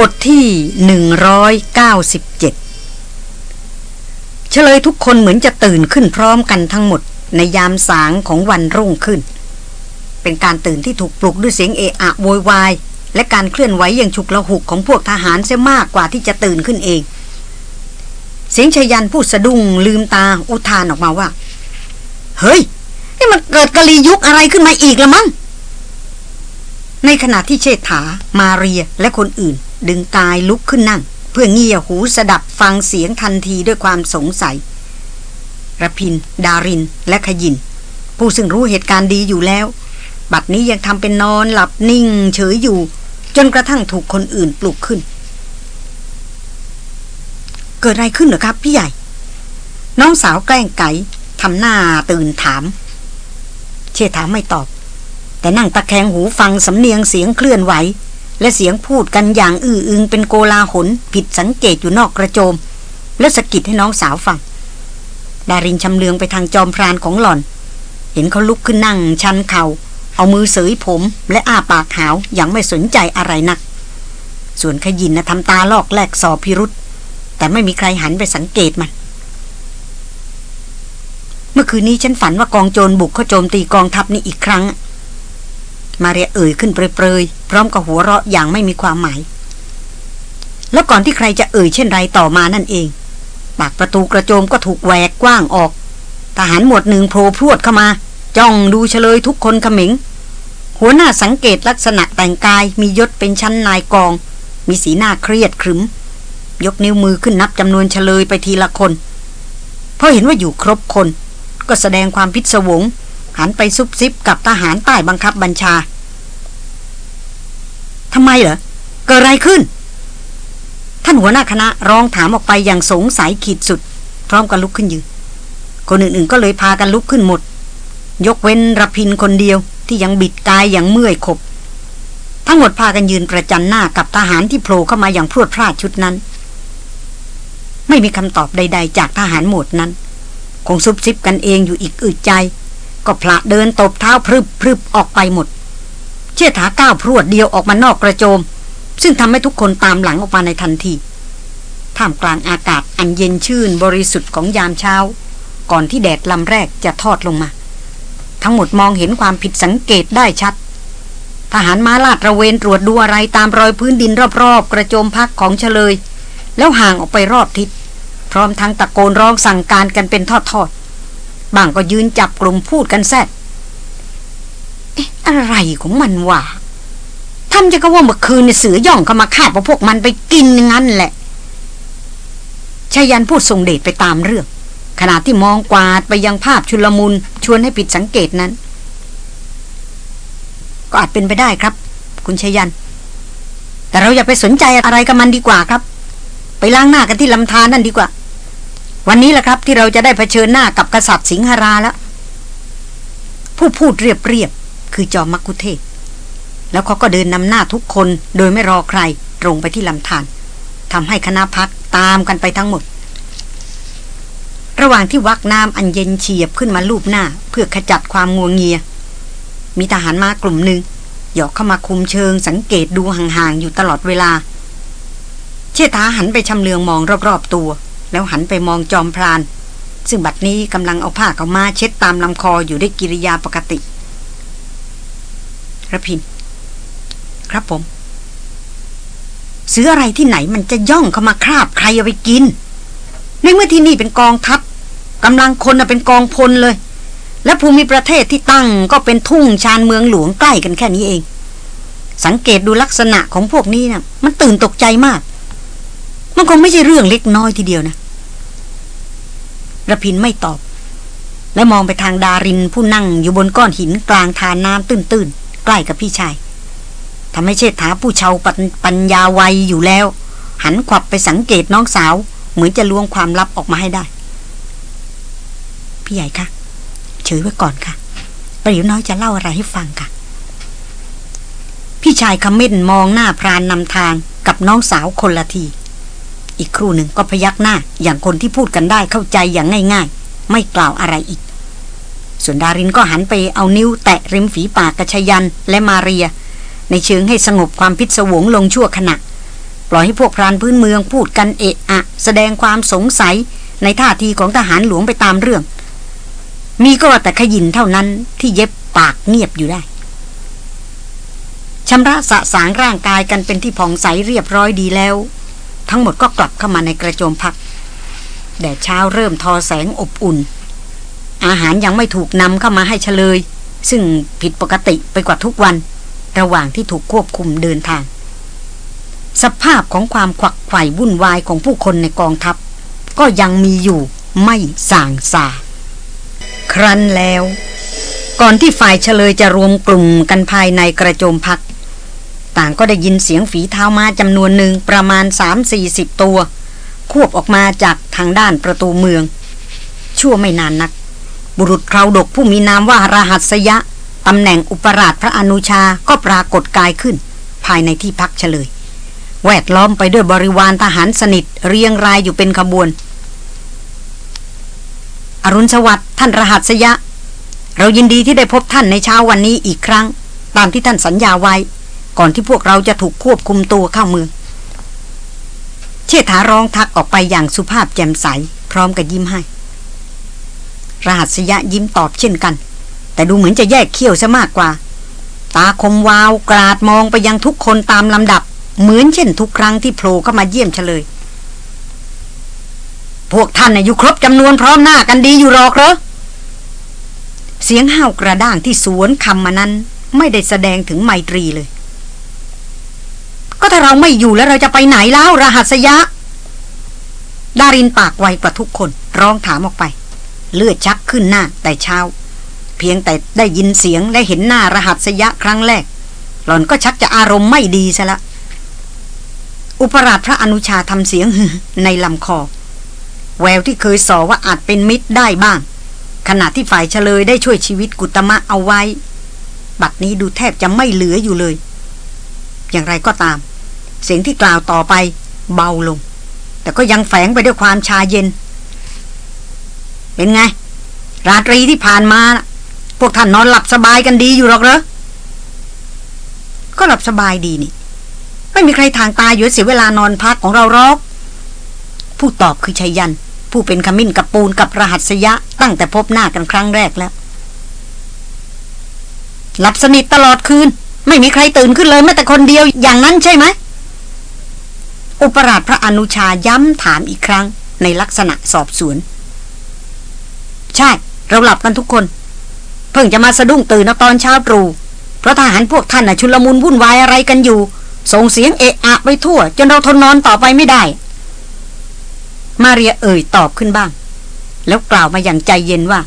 บทที่หนึ่งร้อยเก้าสิบเจ็ดเฉลยทุกคนเหมือนจะตื่นขึ้นพร้อมกันทั้งหมด ในยามสางของวันรุ่งขึ้น เป็นการตื่นที่ถูกปลุกด้วยเสียงเอะอะโวยวาย และการเคลื่อนไหวอย่างฉุกละหุกของพวกทหารเสียมากกว่าที่จะตื่นขึ้นเอง เสียงชยันพูดสะดุ้งลืมตาอุทานออกมาว่า เฮ้ย นี่มันเกิดกะลียุคอะไรขึ้นมาอีกละมั้งในขณะที่เชษฐา มาเรียและคนอื่น ดึงกายลุกขึ้นนั่ง เพื่อเงี่ยหูสดับฟังเสียงทันทีด้วยความสงสัยระพิน ดาริน และขยิน ผู้ซึ่งรู้เหตุการณ์ดีอยู่แล้ว บัดนี้ยังทำเป็นนอนหลับนิ่งเฉยอยู่ จนกระทั่งถูกคนอื่นปลุกขึ้น เกิดอะไรขึ้นเหรอครับ พี่ใหญ่ น้องสาวแกล้งไก่ทำหน้าตื่นถาม เชษฐาไม่ตอบ แต่นั่งตะแคงหูฟังสำเนียงเสียงเคลื่อนไหว และเสียงพูดกันอย่างอื้ออึงเป็นโกลาหลผิดสังเกตอยู่นอกกระโจม และสะกิดให้น้องสาวฟังดารินชำเลืองไปทางจอมพรานของหล่อน เห็นเขาลุกขึ้นนั่งชันเขา่า เอามือเสยผม และอ้าปากหาวอย่างไม่สนใจอะไรนัก ส่วนขยินนะทำตาลอกแลกสอบพิรุษแต่ไม่มีใครหันไปสังเกตมัน เมื่อคืนนี้ฉันฝันว่ากองโจรบุกเข้าโจมตีกองทัพนี้อีกครั้ง มาเรียเอ่ยขึ้นเปรยๆ พร้อมกับหัวเราะอย่างไม่มีความหมาย แล้วก่อนที่ใครจะเอ่ยเช่นไรต่อมานั่นเอง ปากประตูกระโจมก็ถูกแหวกกว้างออก ทหารหมวดหนึ่งโผล่พรวดเข้ามา จ้องดูเฉลยทุกคนขมิง หัวหน้าสังเกตลักษณะแต่งกายมียศเป็นชั้นนายกอง มีสีหน้าเครียดขรึม ยกนิ้วมือขึ้นนับจำนวนเฉลยไปทีละคนเพราะเห็นว่าอยู่ครบคน ก็แสดงความพิศวง หันไปซุบซิบกับทหารใต้บังคับบัญชาทำไมเหรอ เกิดอะไรขึ้น ท่านหัวหน้าคณะร้องถามออกไปอย่างสงสัยขีดสุด พร้อมกับลุกขึ้นยืนคนอื่นๆก็เลยพากันลุกขึ้นหมด ยกเว้นรพินคนเดียวที่ยังบิดกายอย่างเมื่อยขบ ทั้งหมดพากันยืนประจันหน้ากับทหารที่โผล่เข้ามาอย่างพรวดพลาดชุดนั้น ไม่มีคำตอบใด ๆ จากทหารหมดนั้น คงซุบซิบกันเองอยู่อีกอึดใจ ก็พละเดินตบเท้าพรึบพรึบออกไปหมด เชี่ยถาก้าวพรวดเดียวออกมานอกกระโจม ซึ่งทำให้ทุกคนตามหลังออกมาในทันทีท่ามกลางอากาศอันเย็นชื่นบริสุทธิ์ของยามเช้า ก่อนที่แดดลำแรกจะทอดลงมา ทั้งหมดมองเห็นความผิดสังเกตได้ชัด ทหารม้าลาดระเวนตรวจดูอะไรตามรอยพื้นดินรอบๆ กระโจมพักของเฉลย แล้วห่างออกไปรอบทิศพร้อมทั้งตะโกนร้องสั่งการกันเป็นทอดๆ บางก็ยืนจับกลุ่มพูดกันแซดเอ๊ะอะไรของมันวะทำจะก็ว่าเมื่อคืนเนี่ยเสือย่องเข้ามาฆ่าพวกมันไปกินงั้นแหละชายันพูดทรงเดชไปตามเรื่อง ขณะที่มองกวาดไปยังภาพชุลมุนชวนให้ผิดสังเกตนั้น ก็อาจเป็นไปได้ครับ คุณชายัน แต่เราอย่าไปสนใจอะไรกับมันดีกว่าครับ ไปล้างหน้ากันที่ลำธารนั่นดีกว่า วันนี้แหละครับที่เราจะได้เผชิญหน้ากับกษัตริย์สิงหราแล้ว ผู้พูดเรียบๆคือจอมมักคุเทศ แล้วเขาก็เดินนำหน้าทุกคนโดยไม่รอใครตรงไปที่ลำธารทำให้คณะพักตามกันไปทั้งหมด ระหว่างที่วักน้ำอันเย็นเฉียบขึ้นมาลูบหน้า เพื่อขจัดความงัวงเงีย มีทหารมากลุ่มหนึ่งหยอกเข้ามาคุมเชิงสังเกตดูห่างๆอยู่ตลอดเวลา เชษฐาหันไปชำเลืองมองรอบๆตัว แล้วหันไปมองจอมพราน ซึ่งบัดนี้กำลังเอาผ้าเขามาเช็ดตามลำคออยู่ด้วยกิริยาปกติระพิน ครับผมเสืออะไรที่ไหนมันจะย่องเข้ามาคราบใครเอาไปกิน ในเมื่อที่นี่เป็นกองทัพกำลังคนเป็นกองพลเลย และภูมิประเทศที่ตั้งก็เป็นทุ่งชานเมืองหลวงใกล้กันแค่นี้เอง สังเกตดูลักษณะของพวกนี้นะมันตื่นตกใจมาก มันคงไม่ใช่เรื่องเล็กน้อยทีเดียวนะ ระพินไม่ตอบ และมองไปทางดารินผู้นั่งอยู่บนก้อนหินกลางทานน้ำตื้นๆ ใกล้กับพี่ชายทำให้เชษฐาผู้เชาปปัญญาวัยอยู่แล้ว หันขวับไปสังเกตน้องสาว เหมือนจะลวงความลับออกมาให้ได้ พี่ใหญ่คะเฉยไว้ก่อนค่ะประเดี๋ยวน้อยจะเล่าอะไรให้ฟังค่ะ พี่ชายคำเม่นมองหน้าพรานนำทางกับน้องสาวคนละที อีกครู่หนึ่งก็พยักหน้า อย่างคนที่พูดกันได้เข้าใจอย่างง่าย ๆ ไม่กล่าวอะไรอีก ส่วนดารินก็หันไปเอานิ้วแตะริมฝีปากกระชยันและมาเรีย ในเชิงให้สงบความพิศวงลงชั่วขณะ ปล่อยให้พวกพรานพื้นเมืองพูดกันเอะอะ แสดงความสงสัยในท่าทีของทหารหลวงไปตามเรื่อง มีก็แต่ขยินเท่านั้นที่เย็บปากเงียบอยู่ได้ชำระสะสางร่างกายกันเป็นที่ผ่องใสเรียบร้อยดีแล้ว ทั้งหมดก็กลับเข้ามาในกระโจมพัก แดดเช้าเริ่มทอแสงอบอุ่น อาหารยังไม่ถูกนำเข้ามาให้เฉลย ซึ่งผิดปกติไปกว่าทุกวัน ระหว่างที่ถูกควบคุมเดินทาง สภาพของความขวักไขว่วุ่นวายของผู้คนในกองทัพ ก็ยังมีอยู่ไม่ส่างสาครั้นแล้ว ก่อนที่ฝ่ายเฉลยจะรวมกลุ่มกันภายในกระโจมพัก ต่างก็ได้ยินเสียงฝีเท้ามาจำนวนหนึ่งประมาณ 3-40 ตัว ควบออกมาจากทางด้านประตูเมือง ชั่วไม่นานนัก บุรุษคราวดกผู้มีนามว่ารหัสยะตำแหน่งอุปราชพระอนุชาก็ปรากฏกายขึ้น ภายในที่พักเฉลย แวดล้อมไปด้วยบริวารทหารสนิท เรียงรายอยู่เป็นขบวน อรุณสวัสดิ์ท่านรหัสยะ เรายินดีที่ได้พบท่านในเช้าวันนี้อีกครั้ง ตามที่ท่านสัญญาไว้ ก่อนที่พวกเราจะถูกควบคุมตัวเข้าเมือง เชษฐาร้องทักออกไปอย่างสุภาพแจ่มใส พร้อมกับยิ้มให้ รหัสยะยิ้มตอบเช่นกัน แต่ดูเหมือนจะแยกเขี้ยวซะมากกว่า ตาคมวาวกราดมองไปยังทุกคนตามลำดับ เหมือนเช่นทุกครั้งที่โผล่เข้ามาเยี่ยมเฉลย พวกท่านอยู่ครบจำนวนพร้อมหน้ากันดีอยู่หรอกเหรอเสียงห้าวกระด้างที่สวนคำมานั้น ไม่ได้แสดงถึงไมตรีเลย ถ้าเราไม่อยู่แล้วเราจะไปไหนแล้วรหัสยะ ดารินปากไวกว่าทุกคน ร้องถามออกไป เลือดชักขึ้นหน้าแต่เช้า เพียงแต่ได้ยินเสียงและเห็นหน้ารหัสยะครั้งแรก หล่อนก็ชักจะอารมณ์ไม่ดีซะละ อุปราชพระอนุชาทำเสียงฮือในลำคอ แววที่เคยสอว่าอาจเป็นมิตรได้บ้าง ขณะที่ฝ่ายเฉลยได้ช่วยชีวิตกุตมะเอาไว้ บัดนี้ดูแทบจะไม่เหลืออยู่เลยอย่างไรก็ตาม เสียงที่กล่าวต่อไปเบาลง แต่ก็ยังแฝงไปด้วยความชาเย็น เป็นไง ราตรีที่ผ่านมา พวกท่านนอนหลับสบายกันดีอยู่หรอกเหรอ ก็หลับสบายดีนี่ ไม่มีใครทางตายอยู่เสียเวลานอนพักของเราหรอก ผู้ตอบคือชัยยัน ผู้เป็นขมิ้นกับปูนกับรหัสยะ ตั้งแต่พบหน้ากันครั้งแรกแล้วหลับสนิทตลอดคืน ไม่มีใครตื่นขึ้นเลยแม้แต่คนเดียวอย่างนั้นใช่ไหม อุปราชพระอนุชาย้ำถามอีกครั้งในลักษณะสอบสวน ใช่ เราหลับกันทุกคน เพิ่งจะมาสะดุ้งตื่นตอนเช้าตรู่เพราะทหารพวกท่านน่ะชุลมุนวุ่นวายอะไรกันอยู่ ส่งเสียงเอะอะไปทั่ว จนเราทนนอนต่อไปไม่ได้ มาเรียเอ่ยตอบขึ้นบ้าง แล้วกล่าวมาอย่างใจเย็นว่า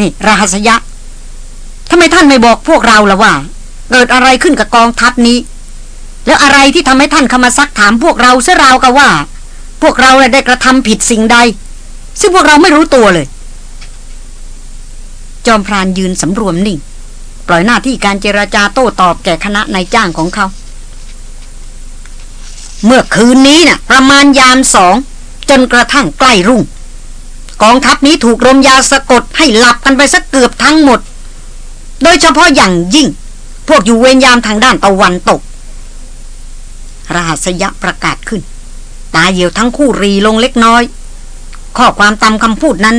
นี่ราหัสยะทำไมท่านไม่บอกพวกเราล่ะว่า เกิดอะไรขึ้นกับกองทัพนี้ แล้วอะไรที่ทำให้ท่านเข้ามาซักถามพวกเราเสราวกับว่า พวกเราได้กระทำผิดสิ่งใด ซึ่งพวกเราไม่รู้ตัวเลย จอมพรานยืนสำรวมนิ่ง ปล่อยหน้าที่การเจราจาโต้ตอบแก่คณะนายจ้างของเขา เมื่อคืนนี้นะ่ะ ประมาณยามสอง จนกระทั่งใกล้รุ่ง กองทัพนี้ถูกรมยาสะกดให้หลับกันไปสักเกือบทั้งหมด โดยเฉพาะอย่างยิ่ง พวกอยู่เวรยามทางด้านตะวันตก รหัสยะประกาศขึ้น ตาเหี่ยวทั้งคู่รีลงเล็กน้อย ข้อความตามคำพูดนั้น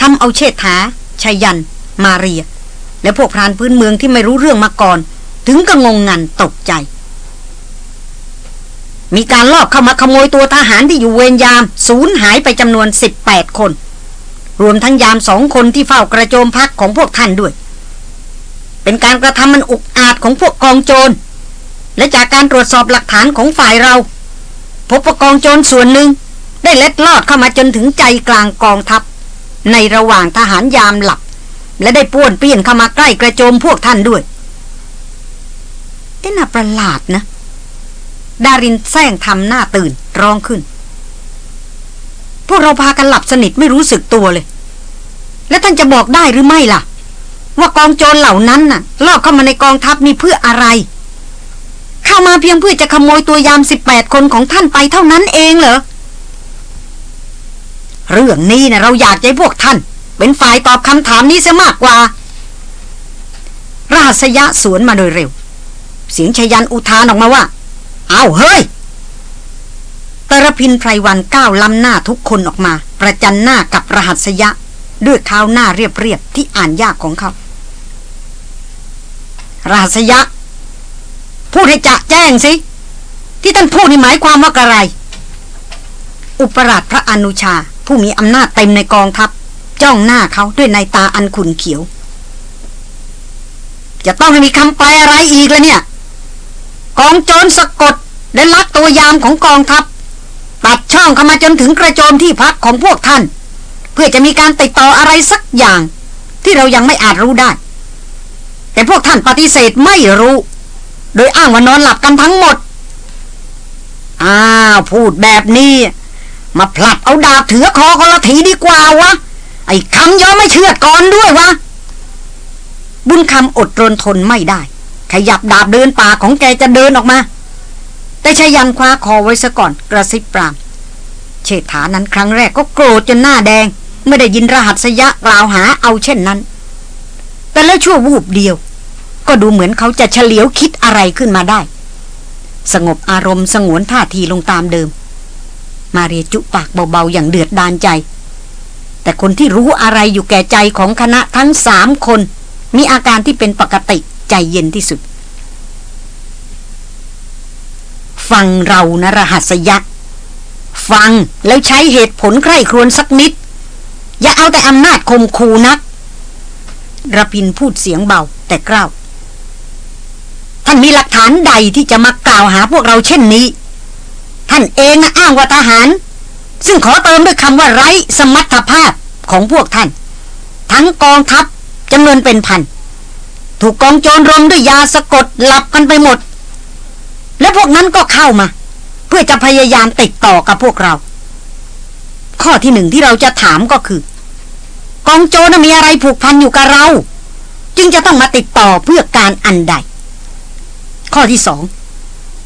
ทำเอาเชษฐาชายัน มาเรีย และพวกพรานพื้นเมืองที่ไม่รู้เรื่องมาก่อน ถึงก็งงงันตกใจ มีการลอบเข้ามาขโมยตัวทหารที่อยู่เวรยาม สูญหายไปจำนวน 18 คน รวมทั้งยามสองคนที่เฝ้ากระโจมพักของพวกท่านด้วย เป็นการกระทำมันอุกอาจของพวกกองโจร และจากการตรวจสอบหลักฐานของฝ่ายเรา พบว่ากองโจรส่วนหนึ่ง ได้เล็ดลอดเข้ามาจนถึงใจกลางกองทัพ ในระหว่างทหารยามหลับ และได้ป้วนเปี้ยนเข้ามาใกล้กระโจมพวกท่านด้วยเอ็น่าประหลาดนะ ดารินแซงทำหน้าตื่นร้องขึ้น พวกเราพากันหลับสนิทไม่รู้สึกตัวเลย แล้วท่านจะบอกได้หรือไม่ล่ะ ว่ากองโจรเหล่านั้นน่ะลอบเข้ามาในกองทัพนี่เพื่ออะไร เข้ามาเพียงเพื่อจะขโมยตัวยามสิบแปดคนของท่านไปเท่านั้นเองเหรอ เรื่องนี้นะเราอยากให้พวกท่าน เป็นฝ่ายตอบคำถามนี้เสียมากกว่า ราษยะสวนมาโดยเร็ว เสียงชยันอุทานออกมาว่า เอาเฮ้ยตรพินไพรวันก้าวล้ำหน้าทุกคนออกมา ประจันหน้ากับรหัสยะ ด้วยเท้าหน้าเรียบๆที่อ่านยากของเขา รหัสยะ พูดให้จะแจ้งสิ ที่ท่านพูดนี่หมายความว่าอะไร อุปราชพระอนุชา ผู้มีอำนาจเต็มในกองทัพ จ้องหน้าเขาด้วยในตาอันขุนเขียว จะต้องให้มีคำแปลอะไรอีกแล้วเนี่ย กองโจรสะกดและลักตัวยามของกองทัพตัดช่องเข้ามาจนถึงกระโจมที่พักของพวกท่าน เพื่อจะมีการติดต่ออะไรสักอย่าง ที่เรายังไม่อาจรู้ได้ แต่พวกท่านปฏิเสธไม่รู้ โดยอ้างว่านอนหลับกันทั้งหมด อ้าวพูดแบบนี้ มาผลัดเอาดาบถือคอคนละทีดีกว่าวะ ไอ้คำยอมไม่เชื่อก่อนด้วยวะ บุญคำอดรนทนไม่ได้ ขยับดาบเดินป่าของแกจะเดินออกมา แต่ชายันคว้าคอไว้ซะก่อนกระซิบปราม เชษฐานั้นครั้งแรกก็โกรธจนหน้าแดง ไม่ได้ยินรหัสยะกล่าวหาเอาเช่นนั้น แต่แล้วชั่ววูบเดียว ก็ดูเหมือนเขาจะเฉลียวคิดอะไรขึ้นมาได้ สงบอารมณ์สงวนท่าทีลงตามเดิม มาเรียจุปากเบาๆอย่างเดือดดานใจ แต่คนที่รู้อะไรอยู่แก่ใจของคณะทั้งสามคน มีอาการที่เป็นปกติใจเย็นที่สุด ฟังเรานะรหัสยักษ์ฟังแล้วใช้เหตุผลใคร่ครวญสักนิด อย่าเอาแต่อำนาจคมคูนักระพินพูดเสียงเบาแต่กล้าวานมีหลักฐานใดที่จะมากล่าวหาพวกเราเช่นนี้ ท่านเองนะอ้างว่าทหาร ซึ่งขอเติมด้วยคำว่าไร้สมรรถภาพของพวกท่าน ทั้งกองทัพจำนวนเป็นพัน ถูกกองโจรรมด้วยยาสะกดหลับกันไปหมด และพวกนั้นก็เข้ามา เพื่อจะพยายามติดต่อกับพวกเรา ข้อที่หนึ่งที่เราจะถามก็คือ กองโจรมีอะไรผูกพันอยู่กับเรา จึงจะต้องมาติดต่อเพื่อการอันใด ข้อที่สอง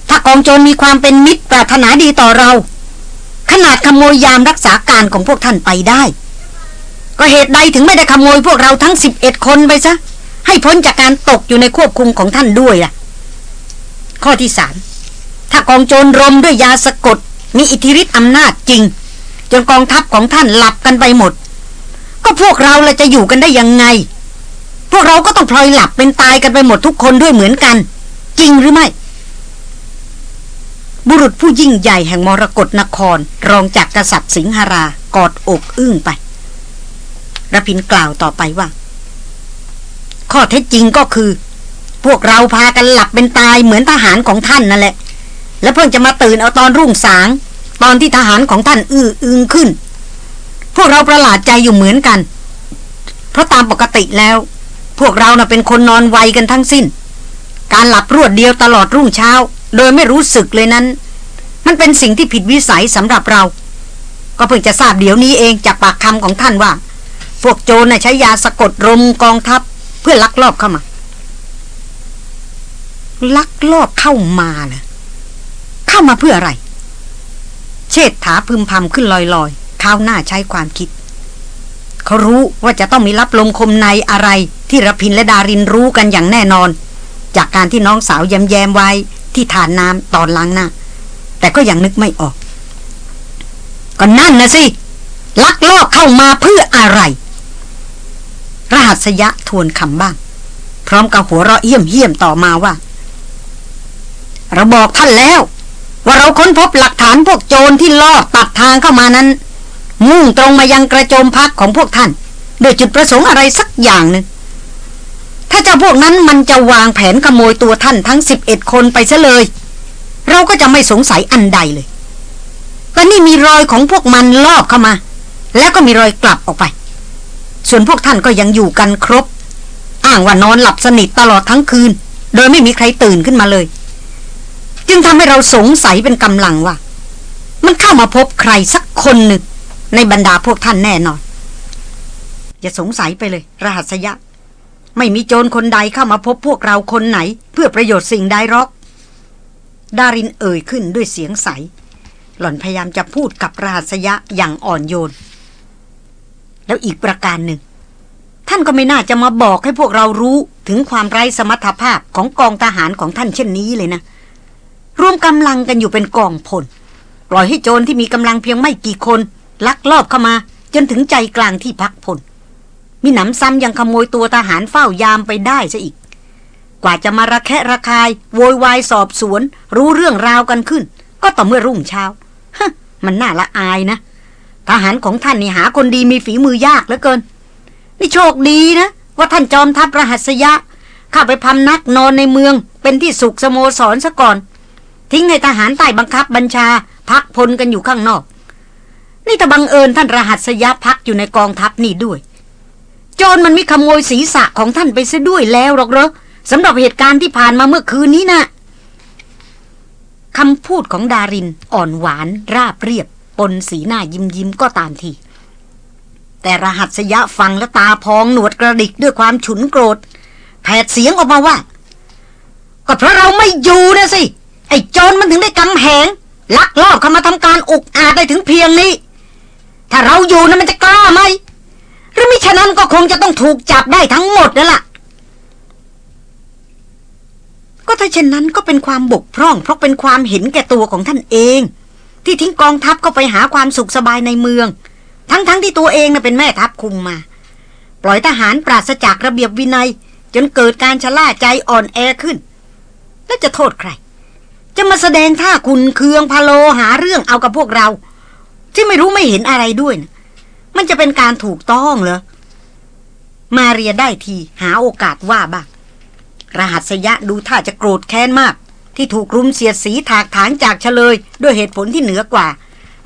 ถ้ากองโจรมีความเป็นมิตรปรารถนาดีต่อเรา ขนาดขโมยยามรักษาการของพวกท่านไปได้ ก็เหตุใดถึงไม่ได้ขโมยพวกเราทั้งสิบเอ็ดคนไปซะ ให้พ้นจากการตกอยู่ในควบคุมของท่านด้วยล่ะ ข้อที่สามถ้ากองโจรรมด้วยยาสะกด มีอิทธิฤทธิ์อำนาจจริง จนกองทัพของท่านหลับกันไปหมด ก็พวกเราละจะอยู่กันได้ยังไง พวกเราก็ต้องพลอยหลับเป็นตายกันไปหมดทุกคนด้วยเหมือนกัน จริงหรือไม่ บุรุษผู้ยิ่งใหญ่แห่งมรกรนคร รองจากกษัตริย์สิงหรากอดอกอึ้งไประพินกล่าวต่อไปว่า ข้อเท็จจริงก็คือ พวกเราพากันหลับเป็นตายเหมือนทหารของท่านนั่นแหละ แล้วเพิ่งจะมาตื่นเอาตอนรุ่งสาง ตอนที่ทหารของท่านอื้ออึงขึ้น พวกเราประหลาดใจอยู่เหมือนกัน เพราะตามปกติแล้ว พวกเราน่ะเป็นคนนอนไวกันทั้งสิ้น การหลับรวดเดียวตลอดรุ่งเช้า โดยไม่รู้สึกเลยนั้น มันเป็นสิ่งที่ผิดวิสัยสำหรับเรา ก็เพิ่งจะทราบเดี๋ยวนี้เองจากปากคำของท่านว่า พวกโจรน่ะใช้ยาสะกดรมกองทัพ เพื่อลักลอบเข้ามา ลักลอบเข้ามาเนะเข้ามาเพื่ออะไร เชษฐาพึมพำขึ้นลอยๆข้าวหน้าใช้ความคิดเขารู้ว่าจะต้องมีรับลมคมในอะไรที่รพินและดารินรู้กันอย่างแน่นอน จากการที่น้องสาวแยมแยมไว้ที่ฐานน้ำตอนล้างหน้า แต่ก็ยังนึกไม่ออก ก็นั่นนะสิ ลักลอบเข้ามาเพื่ออะไร รหัสยะทวนคำบ้าง พร้อมกับหัวเราะเยี่ยมเยี่ยมต่อมาว่า เราบอกท่านแล้ว ว่าเราค้นพบหลักฐานพวกโจรที่ลอบตัดทางเข้ามานั้น มุ่งตรงมายังกระโจมพักของพวกท่านโดยจุดประสงค์อะไรสักอย่างหนึ่ง ถ้าเจ้าพวกนั้นมันจะวางแผนขโมยตัวท่านทั้งสิบเอ็ดคนไปซะเลย เราก็จะไม่สงสัยอันใดเลยแต่นี่มีรอยของพวกมันลอบเข้ามา แล้วก็มีรอยกลับออกไป ส่วนพวกท่านก็ยังอยู่กันครบ อ้างว่านอนหลับสนิทตลอดทั้งคืน โดยไม่มีใครตื่นขึ้นมาเลย จึงทำให้เราสงสัยเป็นกำลังว่า มันเข้ามาพบใครสักคนหนึ่งในบรรดาพวกท่านแน่นอนอย่าสงสัยไปเลย รหัสยะ ไม่มีโจรคนใดเข้ามาพบพวกเราคนไหน เพื่อประโยชน์สิ่งใดหรอก ดารินเอ่ยขึ้นด้วยเสียงใส หล่อนพยายามจะพูดกับรหัสยะอย่างอ่อนโยน แล้วอีกประการหนึ่ง ท่านก็ไม่น่าจะมาบอกให้พวกเรารู้ถึงความไร้สมรรถภาพของกองทหารของท่านเช่นนี้เลยนะ รวมกำลังกันอยู่เป็นกองพลปล่อยให้โจรที่มีกำลังเพียงไม่กี่คน ลักลอบเข้ามา จนถึงใจกลางที่พักพล มีหนำซ้ำยังขโมยตัวทหารเฝ้ายามไปได้ซะอีก กว่าจะมาระแคะระคาย โวยวายสอบสวน รู้เรื่องราวกันขึ้น ก็ต่อเมื่อรุ่งเช้าฮะมันน่าละอายนะ ทหารของท่านนี่หาคนดีมีฝีมือยากเหลือเกิน นี่โชคดีนะ ว่าท่านจอมทัพรหัสยะเข้าไปพำนักนอนในเมือง เป็นที่สุขสโมสรซะก่อน ทิ้งให้ทหารใต้บังคับบัญชา พักพลกันอยู่ข้างนอก นี่แต่บังเอิญท่านรหัสยะพักอยู่ในกองทัพนี่ด้วย จรมันมีขโมยศีรษะของท่านไปซะด้วยแล้วหรอกเหรอสำหรับเหตุการณ์ที่ผ่านมาเมื่อคืนนี้นะคำพูดของดารินอ่อนหวาน ราบเรียบ ปนสีหน้ายิ้มยิ้มก็ตามที แต่รหัสยะฟังและตาพองหนวดกระดิกด้วยความฉุนโกรธแผดเสียงออกมาว่า ก็เพราะเราไม่อยู่นะสิ ไอ้โจรมันถึงได้กำแหง ลักลอบเข้ามาทำการอุกอาจได้ถึงเพียงนี้ ถ้าเราอยู่นะมันจะกล้าไหม หรือมิฉะนั้นก็คงจะต้องถูกจับได้ทั้งหมดนั่นแหละก็ถ้าเช่นนั้นก็เป็นความบกพร่อง เพราะเป็นความเห็นแก่ตัวของท่านเอง ที่ทิ้งกองทัพก็ไปหาความสุขสบายในเมือง ทั้งๆทที่ตัวเองน่ะเป็นแม่ทัพคุมมา ปล่อยทหารปราศจากระเบียบวินัย จนเกิดการชะล่าใจอ่อนแอขึ้น แล้วจะโทษใคร จะมาแสดงท่าคุณเคืองพะโลหาเรื่องเอากับพวกเรา ที่ไม่รู้ไม่เห็นอะไรด้วยนะ มันจะเป็นการถูกต้องเหรอ มาเรียได้ทีหาโอกาสว่าบ้างรหัสยะดูท่าจะโกรธแค้นมาก ที่ถูกรุมเสียดสีถากถางจากเฉลย ด้วยเหตุผลที่เหนือกว่า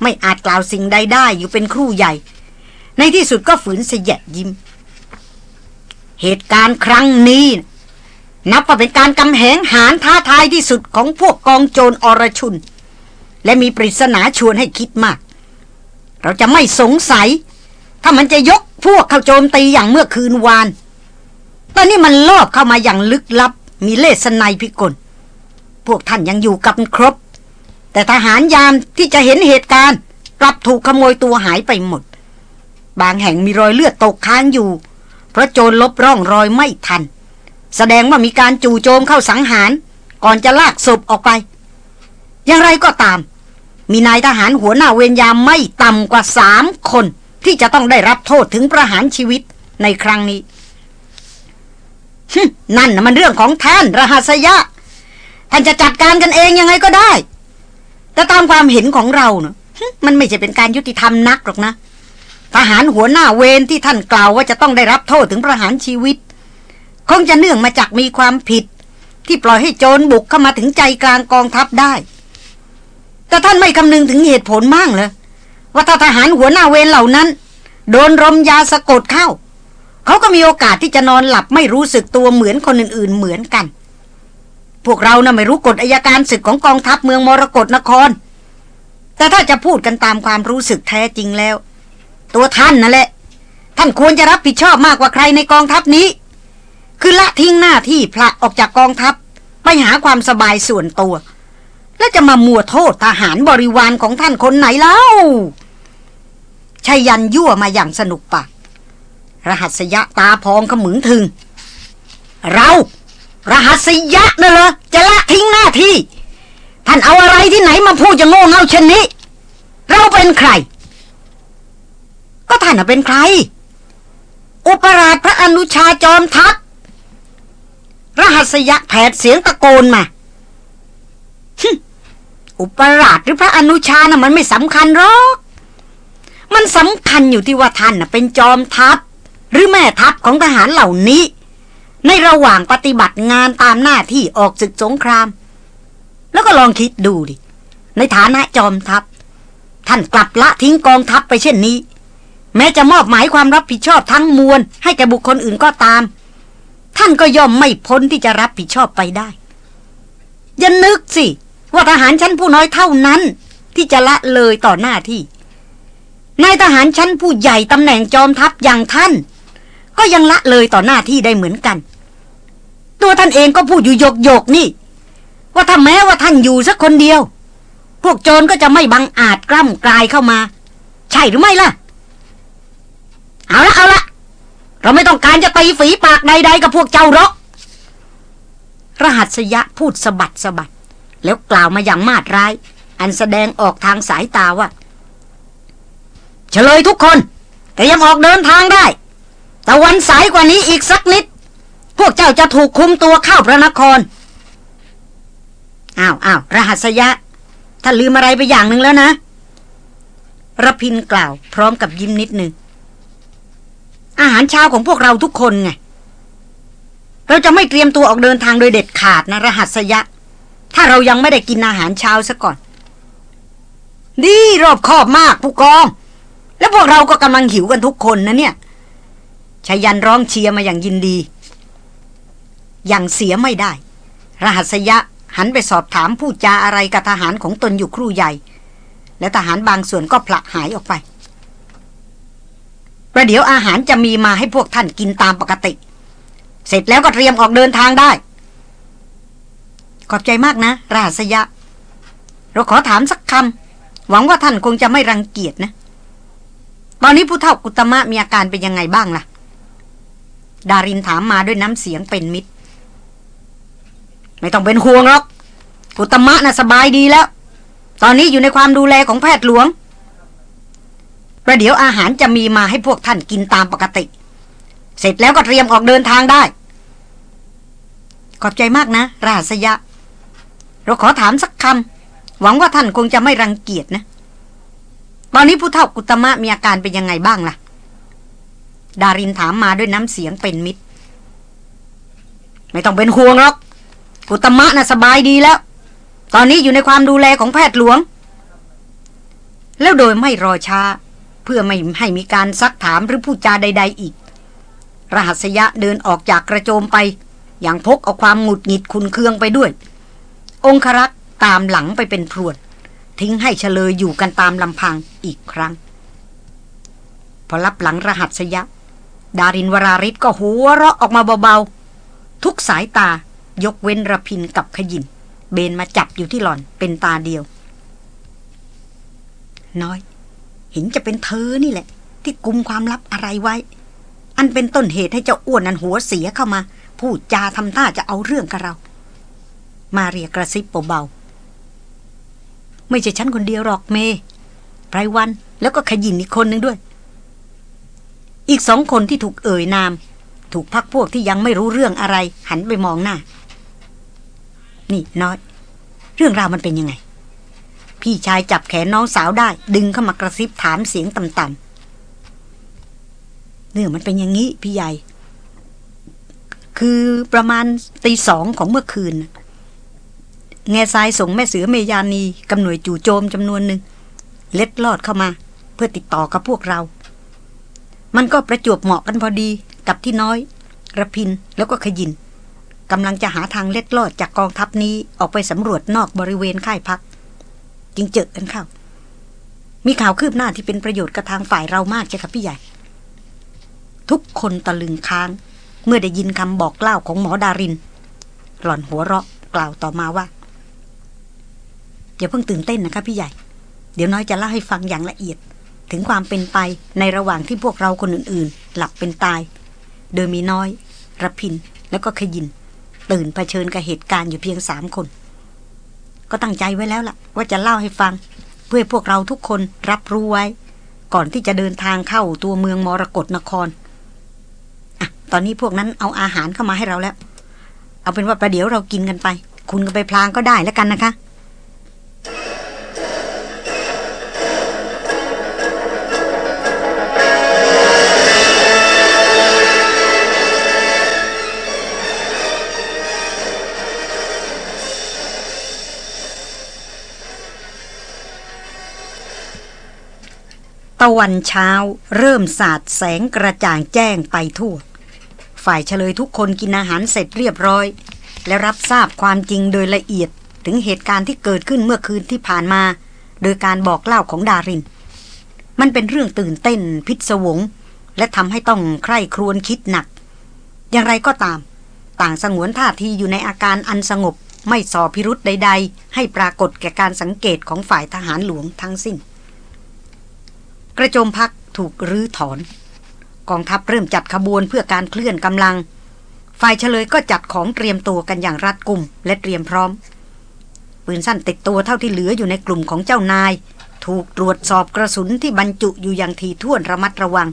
ไม่อาจกล่าวสิ่งใดได้อยู่เป็นครู่ใหญ่ ในที่สุดก็ฝืนเสยะยิ้ม เหตุการณ์ครั้งนี้ นับว่าเป็นการกำแหงหานท้าทายที่สุดของพวกกองโจรอรชุน และมีปริศนาชวนให้คิดมาก เราจะไม่สงสัย ถ้ามันจะยกพวกเข้าโจมตีอย่างเมื่อคืนวาน ตอนนี้มันลอบเข้ามาอย่างลึกลับ มีเลสไนพิกล พวกท่านยังอยู่กับครบ แต่ทหารยามที่จะเห็นเหตุการณ์ กลับถูกขโมยตัวหายไปหมด บางแห่งมีรอยเลือดตกค้างอยู่ เพราะโจรลบร่องรอยไม่ทัน แสดงว่ามีการจู่โจมเข้าสังหาร ก่อนจะลากศพออกไป อย่างไรก็ตาม มีนายทหารหัวหน้าเวรยามไม่ต่ำกว่าสามคน ที่จะต้องได้รับโทษถึงประหารชีวิตในครั้งนี้นั่นมันเรื่องของท่านรหัสยะ ท่านจะจัดการกันเองยังไงก็ได้ แต่ตามความเห็นของเราเนะมันไม่ใช่เป็นการยุติธรรมนักหรอกนะ ทหารหัวหน้าเวรที่ท่านกล่าวว่าจะต้องได้รับโทษถึงประหารชีวิต คงจะเนื่องมาจากมีความผิด ที่ปล่อยให้โจรบุกเข้ามาถึงใจกลางกองทัพได้ แต่ท่านไม่คำนึงถึงเหตุผลมั่งเลย ว่าถ้าทหารหัวหน้าเวรเหล่านั้น โดนรมยาสะกดเข้า เขาก็มีโอกาสที่จะนอนหลับไม่รู้สึกตัวเหมือนคนอื่นๆเหมือนกัน พวกเรานะ่ะไม่รู้กฎอายการศึกของกองทัพเมืองมรกรนคร แต่ถ้าจะพูดกันตามความรู้สึกแท้จริงแล้ว ตัวท่านนั่นแหละ ท่านควรจะรับผิดชอบมากกว่าใครในกองทัพนี้ คือละทิ้งหน้าที่พละออกจากกองทัพไปหาความสบายส่วนตัว แล้วจะมามัวโทษทหารบริวารของท่านคนไหนเล่า ชัยยันยั่วมาอย่างสนุกปากรหัสยะตาพองขมึงถึง เรา รหัสยะนั่นเหรอจะละทิ้งหน้าที่ ท่านเอาอะไรที่ไหนมาพูดจะโง่เง่าเช่นนี้ เราเป็นใคร ก็ท่านเป็นใคร อุปราชพระอนุชาจอมทัพรหัสยะแผดเสียงตะโกนมาอุปราชหรือพระอนุชานะ่ะมันไม่สำคัญหรอก มันสำคัญอยู่ที่ว่าท่านเป็นจอมทัพ หรือแม่ทัพของทหารเหล่านี้ ในระหว่างปฏิบัติงานตามหน้าที่ออกศึกสงคราม แล้วก็ลองคิดดูดิ ในฐานะจอมทัพ ท่านกลับละทิ้งกองทัพไปเช่นนี้ แม้จะมอบหมายความรับผิดชอบทั้งมวล ให้แก่บุคคลอื่นก็ตาม ท่านก็ย่อมไม่พ้นที่จะรับผิดชอบไปได้อย่านึกสิ ว่าทหารชั้นผู้น้อยเท่านั้น ที่จะละเลยต่อหน้าที่ นายทหารชั้นผู้ใหญ่ตำแหน่งจอมทัพอย่างท่าน ก็ยังละเลยต่อหน้าที่ได้เหมือนกัน ตัวท่านเองก็พูดอยู่โยกโยกนี่ ว่าถ้าแม้ว่าท่านอยู่สักคนเดียว พวกโจรก็จะไม่บังอาจกล้ำกลายเข้ามา ใช่หรือไม่ล่ะ เอาละเอาละเราไม่ต้องการจะตีฝีปากใดๆกับพวกเจ้าหรอกรหัสยะพูดสะบัดสะบัด แล้วกล่าวมาอย่างมาดร้าย อันแสดงออกทางสายตาว่า เฉลยทุกคน แต่ยังออกเดินทางได้ แต่วันสายกว่านี้อีกสักนิด พวกเจ้าจะถูกคุมตัวเข้าพระนคร อ้าวอ้าวรหัสยะ ถ้าลืมอะไรไปอย่างหนึ่งแล้วนะระพินกล่าว พร้อมกับยิ้มนิดหนึ่งอาหารเช้าของพวกเราทุกคนไง เราจะไม่เตรียมตัวออกเดินทางโดยเด็ดขาดนะ รหัสยะ ถ้าเรายังไม่ได้กินอาหารเช้าซะก่อน ดีรอบคอบมากผู้กอง แล้วพวกเราก็กำลังหิวกันทุกคนนะเนี่ยชายันร้องเชียร์มาอย่างยินดี อย่างเสียไม่ได้ รหัสยะหันไปสอบถามผู้จาอะไรกับทหารของตนอยู่ครู่ใหญ่ และทหารบางส่วนก็พละหายออกไป ประเดี๋ยวอาหารจะมีมาให้พวกท่านกินตามปกติ เสร็จแล้วก็เตรียมออกเดินทางได้ ขอบใจมากนะราษยะ เราขอถามสักคำหวังว่าท่านคงจะไม่รังเกียจนะ ตอนนี้ผู้เฒ่ากุตมะมีอาการเป็นยังไงบ้างล่ะ ดารินถามมาด้วยน้ำเสียงเป็นมิตร ไม่ต้องเป็นห่วงหรอก กุตมะน่ะสบายดีแล้ว ตอนนี้อยู่ในความดูแลของแพทย์หลวง ประเดี๋ยวอาหารจะมีมาให้พวกท่านกินตามปกติ เสร็จแล้วก็เตรียมออกเดินทางได้ ขอบใจมากนะ ราษยะ เราขอถามสักคำหวังว่าท่านคงจะไม่รังเกียจนะ ตอนนี้ผู้เฒ่ากุตมะมีอาการเป็นยังไงบ้างล่ะ ดารินถามมาด้วยน้ำเสียงเป็นมิตร ไม่ต้องเป็นห่วงหรอก กุตมะน่ะสบายดีแล้ว ตอนนี้อยู่ในความดูแลของแพทย์หลวง แล้วโดยไม่รอช้า เพื่อไม่ให้มีการซักถามหรือพูดจาใด ๆ อีก รหัสยะเดินออกจากกระโจมไป อย่างพกเอาความหงุดหงิดขุนเคืองไปด้วย องครักษ์ตามหลังไปเป็นพรวด ทิ้งให้เฉลยอยู่กันตามลำพังอีกครั้ง พอรับหลังรหัสยะดารินวราริศก็หัวเราะออกมาเบาๆ ทุกสายตายกเว้นระพินกับขยินเบนมาจับอยู่ที่หล่อนเป็นตาเดียว น้อย เห็นจะเป็นเธอนี่แหละ ที่กุมความลับอะไรไว้ อันเป็นต้นเหตุให้เจ้าอ้วนนั้นหัวเสียเข้ามา พูดจาทำท่าจะเอาเรื่องกับเรา มาเรียกระซิบเบาๆ ไม่ใช่ฉันคนเดียวหรอกเมไพรวันแล้วก็ขยินอีกคนนึงด้วย อีกสองคนที่ถูกเอ่ยนาม ถูกพักพวกที่ยังไม่รู้เรื่องอะไร หันไปมองหน้า นี่น้อย เรื่องราวมันเป็นยังไง พี่ชายจับแขนน้องสาวได้ ดึงเข้ามากระซิบถามเสียงต่ำๆเรื่องมันเป็นอย่างนี้พี่ใหญ่ คือประมาณตีสองของเมื่อคืน แง่ทรายส่งแม่เสือเมยานีกำหน่วยจู่โจมจำนวนหนึ่ง เล็ดลอดเข้ามา เพื่อติดต่อกับพวกเรา มันก็ประจวบเหมาะกันพอดีกับที่น้อยระพินแล้วก็ขยินกำลังจะหาทางเล็ดลอดจากกองทัพนี้ออกไปสำรวจนอกบริเวณค่ายพัก จึงเจอกันเข้า มีข่าวคืบหน้าที่เป็นประโยชน์กับทางฝ่ายเรามากใช่ครับพี่ใหญ่ ทุกคนตะลึงค้าง เมื่อได้ยินคำบอกเล่าของหมอดาริน หล่อนหัวเราะกล่าวต่อมาว่า อย่าเพิ่งตื่นเต้นนะคะพี่ใหญ่ เดี๋ยวน้อยจะเล่าให้ฟังอย่างละเอียด ถึงความเป็นไปในระหว่างที่พวกเราคนอื่นๆ หลับเป็นตาย โดยมีน้อยระพินแล้วก็ขยิน ตื่นเผชิญกับเหตุการณ์อยู่เพียงสามคน ก็ตั้งใจไว้แล้วล่ะ ว่าจะเล่าให้ฟัง เพื่อพวกเราทุกคนรับรู้ไว้ ก่อนที่จะเดินทางเข้าตัวเมืองมรกรนครอะตอนนี้พวกนั้นเอาอาหารเข้ามาให้เราแล้ว เอาเป็นว่าประเดี๋ยวเรากินกันไป คุณก็ไปพลางก็ได้แล้วกันนะคะ ตะวันเช้าเริ่มสาดแสงกระจ่างแจ้งไปทั่ว ฝ่ายเฉลยทุกคนกินอาหารเสร็จเรียบร้อย และรับทราบความจริงโดยละเอียดถึงเหตุการณ์ที่เกิดขึ้นเมื่อคืนที่ผ่านมา โดยการบอกเล่าของดาริน มันเป็นเรื่องตื่นเต้นพิศวง และทำให้ต้องใคร่ครวญคิดหนัก อย่างไรก็ตาม ต่างสงวนท่าทีอยู่ในอาการอันสงบไม่ส่อพิรุษใด ๆ ให้ปรากฏแก่การสังเกตของฝ่ายทหารหลวงทั้งสิ้น กระโจมพักถูกรื้อถอน กองทัพเริ่มจัดขบวนเพื่อการเคลื่อนกำลัง ฝ่ายเฉลยก็จัดของเตรียมตัวกันอย่างรัดกุมและเตรียมพร้อม ปืนสั้นติดตัวเท่าที่เหลืออยู่ในกลุ่มของเจ้านาย ถูกตรวจสอบกระสุนที่บรรจุอยู่อย่างทีท่วนระมัดระวัง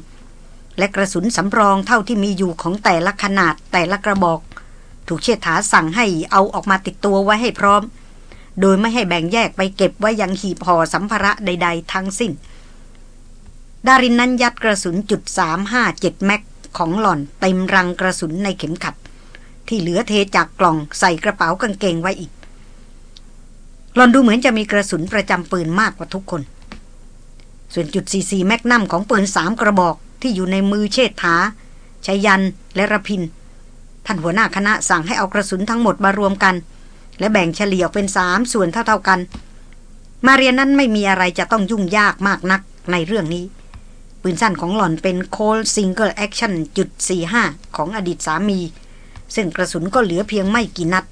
และกระสุนสำรองเท่าที่มีอยู่ของแต่ละขนาดแต่ละกระบอก ถูกเชิดถาสั่งให้เอาออกมาติดตัวไว้ให้พร้อม โดยไม่ให้แบ่งแยกไปเก็บไว้ยังหีบห่อสัมภาระใด ๆ ทั้งสิ้น ดารินนั้นยัดกระสุนจุดสามห้าเจ็ดแม็กของหล่อนเต็มรังกระสุนในเข็มขัด ที่เหลือเทจากกล่องใส่กระเป๋ากางเกงไว้อีก หลอนดูเหมือนจะมีกระสุนประจำปืนมากกว่าทุกคน ส่วนจุด44แมกนัมของปืนสามกระบอกที่อยู่ในมือเชษฐาชัยยันและระพิน ท่านหัวหน้าคณะสั่งให้เอากระสุนทั้งหมดมารวมกัน และแบ่งเฉลี่ยเป็นสามส่วนเท่าๆกัน มาเรียนั้นไม่มีอะไรจะต้องยุ่งยากมากนักในเรื่องนี้ ปืนสั้นของหล่อนเป็น Colt single action จุด45 ของอดีตสามี ซึ่งกระสุนก็เหลือเพียงไม่กี่นัด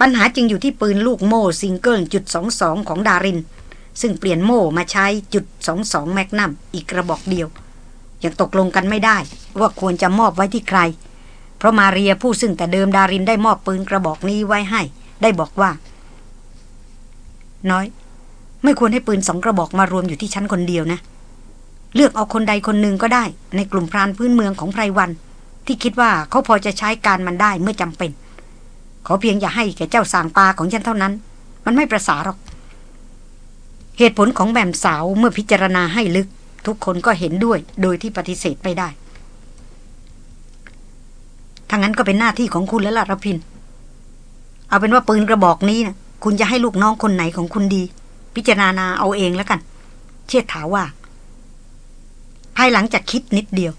ปัญหาจึงอยู่ที่ปืนลูกโม่ซิงเกิลจุดสองสองของดาริน ซึ่งเปลี่ยนโม่มาใช้จุดสองสอง magnum อีกกระบอกเดียว ยังตกลงกันไม่ได้ ว่าควรจะมอบไว้ที่ใคร เพราะมาเรียผู้ซึ่งแต่เดิมดารินได้มอบปืนกระบอกนี้ไว้ให้ ได้บอกว่า น้อย ไม่ควรให้ปืนสองกระบอกมารวมอยู่ที่ชั้นคนเดียวนะเเลือกเอาคนใดคนหนึ่งก็ได้ ในกลุ่มพรานพื้นเมืองของไพรวัน ที่คิดว่าเขาพอจะใช้การมันได้เมื่อจำเป็น ขอเพียงอย่าให้แก่เจ้าสางปลาของฉันเท่านั้น มันไม่ประสาหรอก เหตุผลของแบมสาวเมื่อพิจารณาให้ลึก ทุกคนก็เห็นด้วยโดยที่ปฏิเสธไม่ได้ถ้างั้นก็เป็นหน้าที่ของคุณแล้วล่ะรพิน เอาเป็นว่าปืนกระบอกนี้นะคุณจะให้ลูกน้องคนไหนของคุณดี พิจารณาเอาเองแล้วกัน เชิดถาว่าายหลังจากคิดนิดเดียว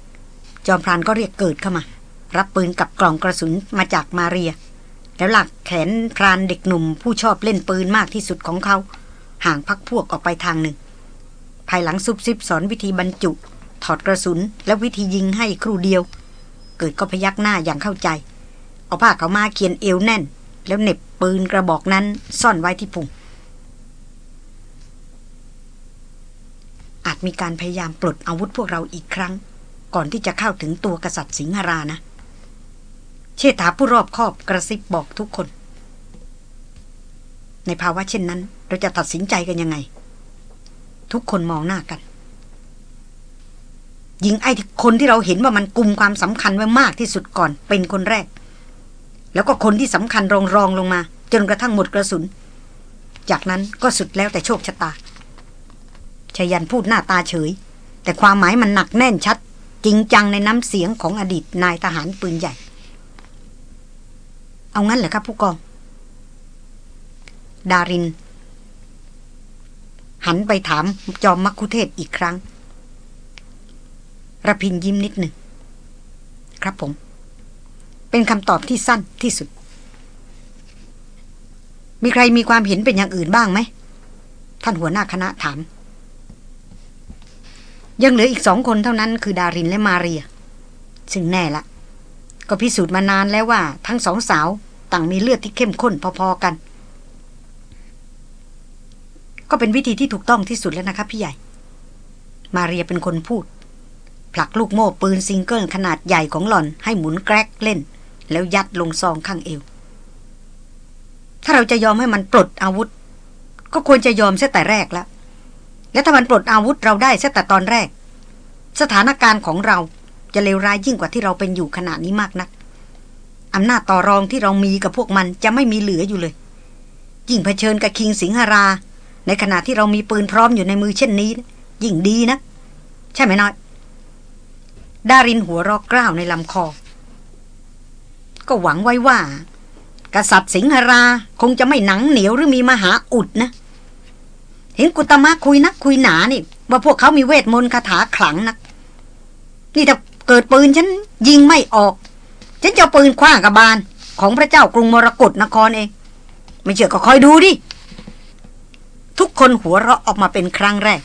จอมพรานก็เรียกเกิดเข้ามา รับปืนกับกล่องกระสุนมาจากมาเรีย แล้วหลักแขนพรานเด็กหนุ่มผู้ชอบเล่นปืนมากที่สุดของเขา ห่างพักพวกออกไปทางหนึ่ง ภายหลังซุบซิบสอนวิธีบรรจุ ถอดกระสุนและวิธียิงให้ครูเดียว เกิดก็พยักหน้าอย่างเข้าใจ เอาผ้าเขามาเขียนเอวแน่น แล้วเน็บปืนกระบอกนั้นซ่อนไว้ที่พุง อาจมีการพยายามปลดอาวุธพวกเราอีกครั้ง ก่อนที่จะเข้าถึงตัวกษัตริย์สิงหรานะ เชษฐาผู้รอบคอบกระซิบบอกทุกคน ในภาวะเช่นนั้น เราจะตัดสินใจกันยังไง ทุกคนมองหน้ากันยิงไอ้คนที่เราเห็นว่ามันกลุ่มความสำคัญไว้มากที่สุดก่อนเป็นคนแรก แล้วก็คนที่สำคัญรองรองลงมา จนกระทั่งหมดกระสุน จากนั้นก็สุดแล้วแต่โชคชะตา ชยันพูดหน้าตาเฉย แต่ความหมายมันหนักแน่นชัด จริงจังในน้ำเสียงของอดีตนายทหารปืนใหญ่ เอางั้นเหรอครับผู้กอง ดาริน หันไปถามจอมมักคุเทศอีกครั้งระพินยิ้มนิดหนึ่ง ครับผม เป็นคำตอบที่สั้นที่สุด มีใครมีความเห็นเป็นอย่างอื่นบ้างไหม ท่านหัวหน้าคณะถาม ยังเหลืออีกสองคนเท่านั้นคือดารินและมาเรีย ซึ่งแน่ละ ก็พิสูจน์มานานแล้วว่า ทั้งสองสาวต่างมีเลือดที่เข้มข้นพอๆกัน ก็เป็นวิธีที่ถูกต้องที่สุดแล้วนะครับพี่ใหญ่ มาเรียเป็นคนพูด ผลักลูกโม่ปืนซิงเกิลขนาดใหญ่ของหล่อนให้หมุนแกรกเล่น แล้วยัดลงซองข้างเอว ถ้าเราจะยอมให้มันปลดอาวุธ ก็ควรจะยอมเสียแต่แรกแล้ว และถ้ามันปลดอาวุธเราได้เสียแต่ตอนแรก สถานการณ์ของเราจะเลวร้ายยิ่งกว่าที่เราเป็นอยู่ขณะนี้มากนักอำนาจต่อรองที่เรามีกับพวกมันจะไม่มีเหลืออยู่เลย ยิ่งเผชิญกับคิงสิงหรา ในขณะที่เรามีปืนพร้อมอยู่ในมือเช่นนี้ ยิ่งดีนะ ใช่ไหมน้อย ดารินหัวรอกกล้าวในลำคอ ก็หวังไว้ว่า กษัตริย์สิงหราคงจะไม่หนังเหนียวหรือมีมหาอุดนะ เห็นกุตมะคุยนักคุยหนานี่ ว่าพวกเขามีเวทมนต์คาถาขลังนัก นี่ถ้าเกิดปืนฉันยิงไม่ออก ฉันจะปืนคว้างกับบาน ของพระเจ้ากรุงมรกรนครเอง ไม่เชื่อก็คอยดูดิ ทุกคนหัวเราะออกมาเป็นครั้งแรก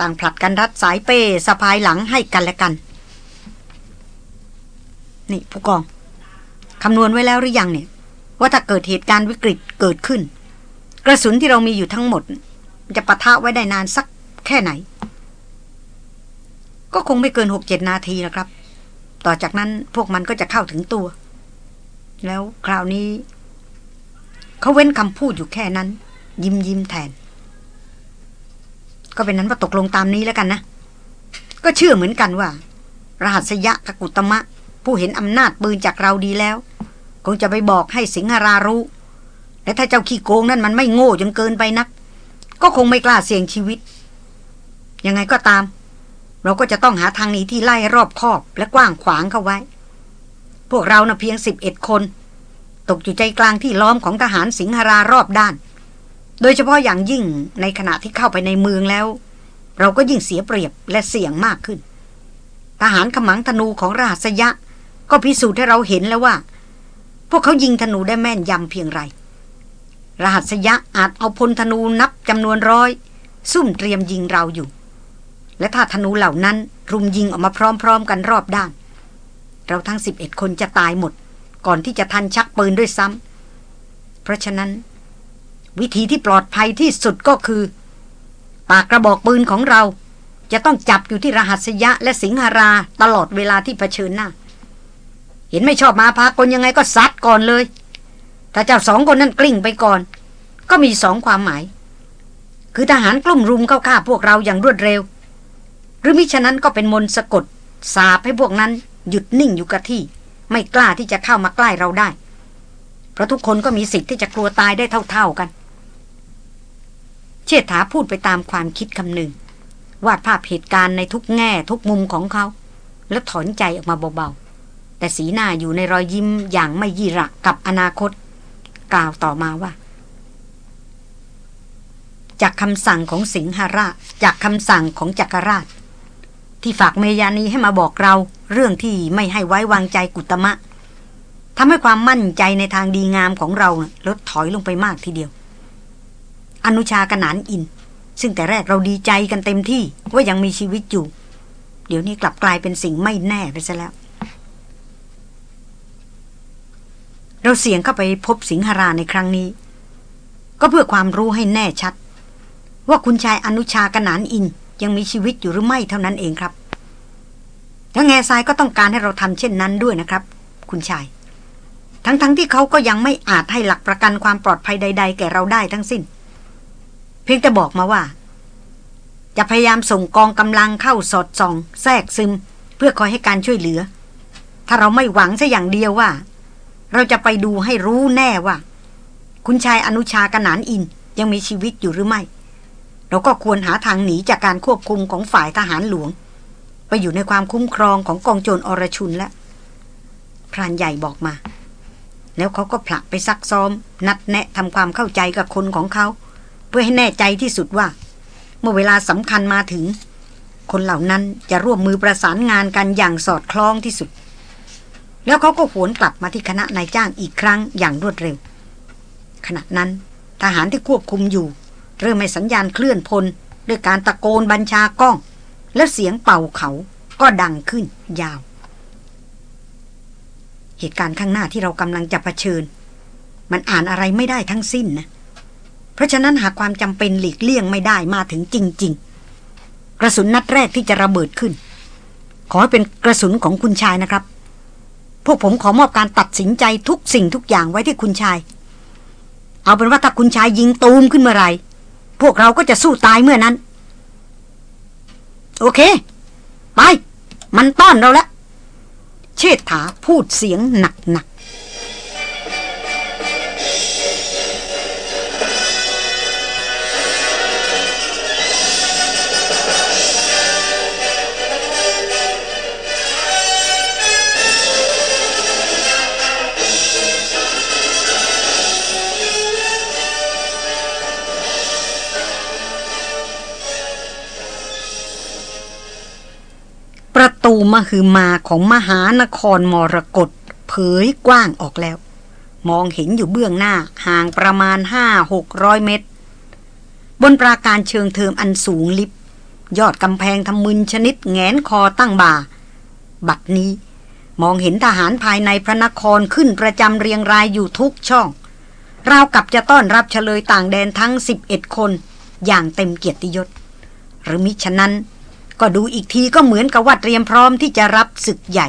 ต่างผลัดกันรัดสายเป้สะพายหลังให้กันและกัน นี่ผู้กองคำนวณไว้แล้วหรือยังเนี่ย ว่าถ้าเกิดเหตุการณ์วิกฤตเกิดขึ้น กระสุนที่เรามีอยู่ทั้งหมด จะปะทะไว้ได้นานสักแค่ไหน ก็คงไม่เกินหกเจ็ดนาทีแล้วครับ ต่อจากนั้นพวกมันก็จะเข้าถึงตัว แล้วคราวนี้ เขาเว้นคำพูดอยู่แค่นั้น ยิ้มยิ้มแทน ก็เป็นนั้นว่าตกลงตามนี้แล้วกันนะ ก็เชื่อเหมือนกันว่า รหัสยะกกุตมะ ผู้เห็นอำนาจปืนจากเราดีแล้ว คงจะไปบอกให้สิงหรารู้และถ้าเจ้าขี้โกงนั่นมันไม่โง่จนเกินไปนัก ก็คงไม่กล้าเสี่ยงชีวิต ยังไงก็ตาม เราก็จะต้องหาทางหนีที่ไล่รอบคอบและกว้างขวางเข้าไว้ พวกเรานะ่ะเพียงสิบเอ็ดคน ตกอยู่ใจกลางที่ล้อมของทหารสิงหรารอบด้าน โดยเฉพาะอย่างยิ่งในขณะที่เข้าไปในเมืองแล้ว เราก็ยิ่งเสียเปรียบและเสี่ยงมากขึ้น ทหารขมังธนูของราษยะ ก็พิสูจน์ให้เราเห็นแล้วว่า พวกเขายิงธนูได้แม่นยำเพียงไร รหัสยะอาจเอาพลธนูนับจำนวนร้อย ซุ่มเตรียมยิงเราอยู่ และถ้าธนูเหล่านั้น รุมยิงออกมาพร้อม ๆ กันรอบด้าน เราทั้งสิบเอ็ดคนจะตายหมด ก่อนที่จะทันชักปืนด้วยซ้ำเพราะฉะนั้น วิธีที่ปลอดภัยที่สุดก็คือ ปากกระบอกปืนของเรา จะต้องจับอยู่ที่รหัสยะและสิงหาราตลอดเวลาที่เผชิญหน้า เห็นไม่ชอบมาพากลยังไงก็ซัดก่อนเลย ถ้าเจ้าสองคนนั้นกลิ้งไปก่อน ก็มีสองความหมาย คือทหารกลุ่มรุมเข้าฆ่าพวกเราอย่างรวดเร็ว หรือมิฉะนั้นก็เป็นมนสะกด สาบให้พวกนั้นหยุดนิ่งอยู่กับที่ ไม่กล้าที่จะเข้ามาใกล้เราได้ เพราะทุกคนก็มีสิทธิ์ที่จะกลัวตายได้เท่า ๆกัน เชษฐาพูดไปตามความคิดคำหนึ่งวาดภาพเหตุการณ์ในทุกแง่ทุกมุมของเขา แล้วถอนใจออกมาเบาๆ แต่สีหน้าอยู่ในรอยยิ้มอย่างไม่ยี่ระกับอนาคต กล่าวต่อมาว่า จากคำสั่งของสิงหราชจากคำสั่งของจักรราช ที่ฝากเมยานีให้มาบอกเราเรื่องที่ไม่ให้ไว้วางใจกุตมะทำให้ความมั่นใจในทางดีงามของเราลดถอยลงไปมากทีเดียว อนุชากนานอิน ซึ่งแต่แรกเราดีใจกันเต็มที่ว่ายังมีชีวิตอยู่ เดี๋ยวนี้กลับกลายเป็นสิ่งไม่แน่ไปซะแล้ว เราเสี่ยงเข้าไปพบสิงหราในครั้งนี้ ก็เพื่อความรู้ให้แน่ชัด ว่าคุณชายอนุชากนานอินยังมีชีวิตอยู่หรือไม่เท่านั้นเองครับแล้วแง่ทรายก็ต้องการให้เราทำเช่นนั้นด้วยนะครับ คุณชาย ทั้งๆทที่เขาก็ยังไม่อาจให้หลักประกันความปลอดภัยใด ๆ แก่เราได้ทั้งสิ้น เพียงแต่บอกมาว่า จะพยายามส่งกองกำลังเข้าสอดส่อง แทรกซึม เพื่อคอยให้การช่วยเหลือ ถ้าเราไม่หวังซะอย่างเดียวว่า เราจะไปดูให้รู้แน่ว่า คุณชายอนุชากนานอินยังมีชีวิตอยู่หรือไม่ เราก็ควรหาทางหนีจากการควบคุมของฝ่ายทหารหลวง ไปอยู่ในความคุ้มครองของกองโจรอรชุนแล้วพรานใหญ่บอกมา แล้วเขาก็ผลักไปซักซ้อม นัดแนะทำความเข้าใจกับคนของเขา เพื่อให้แน่ใจที่สุดว่า เมื่อเวลาสำคัญมาถึง คนเหล่านั้นจะร่วมมือประสานงานกันอย่างสอดคล้องที่สุด แล้วเขาก็หวนกลับมาที่คณะนายจ้างอีกครั้งอย่างรวดเร็ว ขณะนั้น ทหารที่ควบคุมอยู่ เริ่มให้สัญญาณเคลื่อนพลด้วยการตะโกนบัญชากล้อง และเสียงเป่าเขาก็ดังขึ้นยาว เหตุการณ์ข้างหน้าที่เรากำลังจะะเผชิญ มันอ่านอะไรไม่ได้ทั้งสิ้นนะ เพราะฉะนั้นหากความจำเป็นหลีกเลี่ยงไม่ได้มาถึงจริง ๆ กระสุนนัดแรกที่จะระเบิดขึ้น ขอให้เป็นกระสุนของคุณชายนะครับ พวกผมขอมอบการตัดสินใจทุกสิ่งทุกอย่างไว้ที่คุณชาย เอาเป็นว่าถ้าคุณชายยิงตูมขึ้นเมื่อไรพวกเราก็จะสู้ตายเมื่อนั้น โอเค ไป มันต้อนเราแล้ว เชษฐาพูดเสียงหนัก ประตูมหึมาของมหานครมรกตเผยกว้างออกแล้ว มองเห็นอยู่เบื้องหน้าห่างประมาณห้าหกร้อยเมตร บนปราการเชิงเทิมอันสูงลิบ ยอดกำแพงทำมึนชนิดแงนคอตั้งบ่า บัดนี้มองเห็นทหารภายในพระนครขึ้นประจำเรียงรายอยู่ทุกช่องราวกับจะต้อนรับเฉลยต่างแดนทั้งสิบเอ็ดคน อย่างเต็มเกียรติยศ หรือมิฉะนั้น ก็ดูอีกทีก็เหมือนกับว่าเตรียมพร้อมที่จะรับศึกใหญ่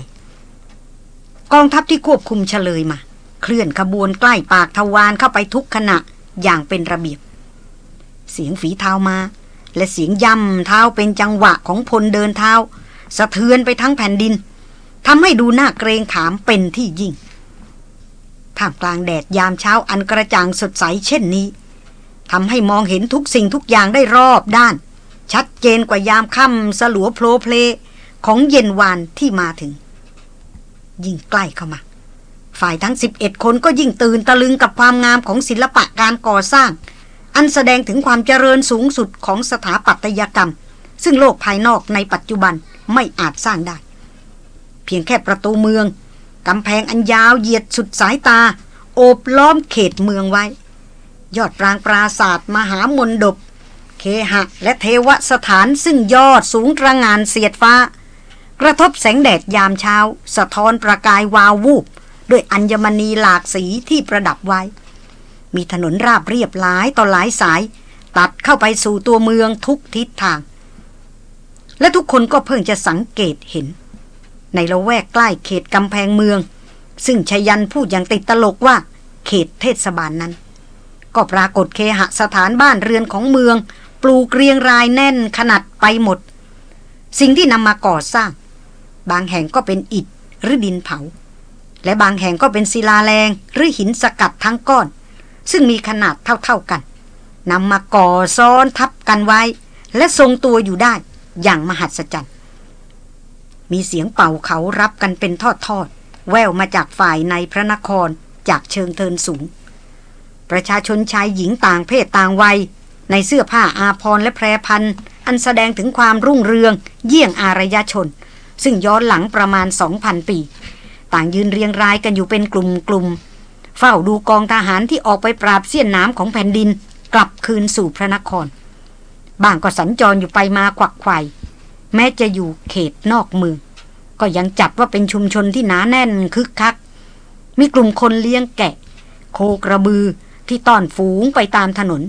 กองทัพที่ควบคุมเฉลยมา เคลื่อนขบวนใกล้ปากทวารเข้าไปทุกขณะอย่างเป็นระเบียบ เสียงฝีเท้ามา และเสียงย่ำเท้าเป็นจังหวะของพลเดินเท้า สะเทือนไปทั้งแผ่นดินทำให้ดูหน่าเกรงขามเป็นที่ยิ่งท่ามกลางแดดยามเช้าอันกระจ่างสดใสเช่นนี้ทำให้มองเห็นทุกสิ่งทุกอย่างได้รอบด้าน ชัดเจนกว่ายามค่ำสลัวโพลเพลของเย็นวานที่มาถึง ยิ่งใกล้เข้ามา ฝ่ายทั้ง 11 คนก็ยิ่งตื่นตะลึงกับความงามของศิลปะการก่อสร้าง อันแสดงถึงความเจริญสูงสุดของสถาปัตยกรรม ซึ่งโลกภายนอกในปัจจุบันไม่อาจสร้างได้ เพียงแค่ประตูเมืองกำแพงอันยาวเหยียดสุดสายตา โอบล้อมเขตเมืองไว้ ยอดปรางปราศาสตร์มหามนดบ เคหะ และเทวสถานซึ่งยอดสูงระงานเสียดฟ้า กระทบแสงแดดยามเช้า สะท้อนประกายวาววูบด้วยอัญมณีหลากสีที่ประดับไว้ มีถนนราบเรียบหลายต่อหลายสาย ตัดเข้าไปสู่ตัวเมืองทุกทิศทาง และทุกคนก็เพิ่งจะสังเกตเห็น ในละแวกใกล้เขตกำแพงเมือง ซึ่งชยันพูดอย่างติดตลกว่า เขตเทศบาลนนั้น ก็ปรากฏเคหสถานบ้านเรือนของเมือง ปลูกเรียงรายแน่นขนาดไปหมด สิ่งที่นำมาก่อสร้าง บางแห่งก็เป็นอิฐหรือดินเผา และบางแห่งก็เป็นศิลาแรงหรือหินสกัดทั้งก้อน ซึ่งมีขนาดเท่าๆกันนำมาก่อซ้อนทับกันไว้ และทรงตัวอยู่ได้อย่างมหัศจรรย์ มีเสียงเป่าเขารับกันเป็นทอดๆ แววมาจากฝ่ายในพระนครจากเชิงเทินสูง ประชาชนชายหญิงต่างเพศต่างวัย ในเสื้อผ้าอาพรและแพรพันอันแสดงถึงความรุ่งเรือง เยี่ยงอารยชน ซึ่งย้อนหลังประมาณสองพันปี ต่างยืนเรียงรายกันอยู่เป็นกลุ่มๆเฝ้าดูกองทหารที่ออกไปปราบเสี้ยนน้ำของแผ่นดิน กลับคืนสู่พระนคร บางก็สัญจรอยู่ไปมาควักไข่แม้จะอยู่เขตนอกเมืองก็ยังจัดว่าเป็นชุมชนที่หนาแน่นคึกคัก มีกลุ่มคนเลี้ยงแกะ โคกระบือที่ต้อนฝูงไปตามถนน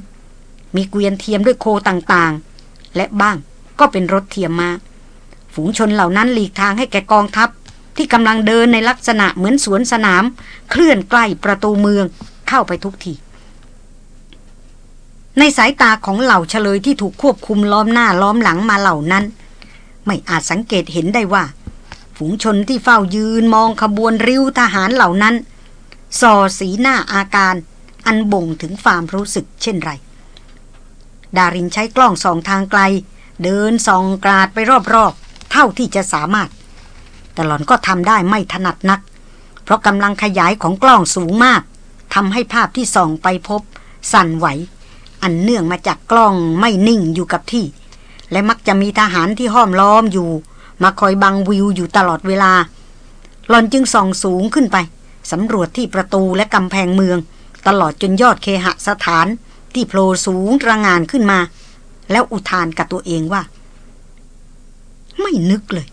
มีเกวียนเทียมด้วยโคต่างๆ และบ้างก็เป็นรถเทียมมา ฝูงชนเหล่านั้นหลีกทางให้แก่กองทัพ ที่กำลังเดินในลักษณะเหมือนสวนสนาม เคลื่อนใกล้ประตูเมืองเข้าไปทุกทีในสายตาของเหล่าเฉลยที่ถูกควบคุมล้อมหน้าล้อมหลังมาเหล่านั้น ไม่อาจสังเกตเห็นได้ว่า ฝูงชนที่เฝ้ายืนมองขบวนริ้วทหารเหล่านั้นส่อสีหน้าอาการอันบ่งถึงความรู้สึกเช่นไร ดารินใช้กล้องส่องทางไกล เดินส่องกราดไปรอบๆ เท่าที่จะสามารถ แต่หล่อนก็ทำได้ไม่ถนัดนัก เพราะกำลังขยายของกล้องสูงมากทำให้ภาพที่ส่องไปพบ สั่นไหว อันเนื่องมาจากกล้องไม่นิ่งอยู่กับที่ และมักจะมีทหารที่ห้อมล้อมอยู่ มาคอยบังวิวอยู่ตลอดเวลา หลอนจึงส่องสูงขึ้นไปสำรวจที่ประตูและกำแพงเมือง ตลอดจนยอดเคหสถาน ที่โผล่สูงระงานขึ้นมา แล้วอุทานกับตัวเองว่า ไม่นึกเลย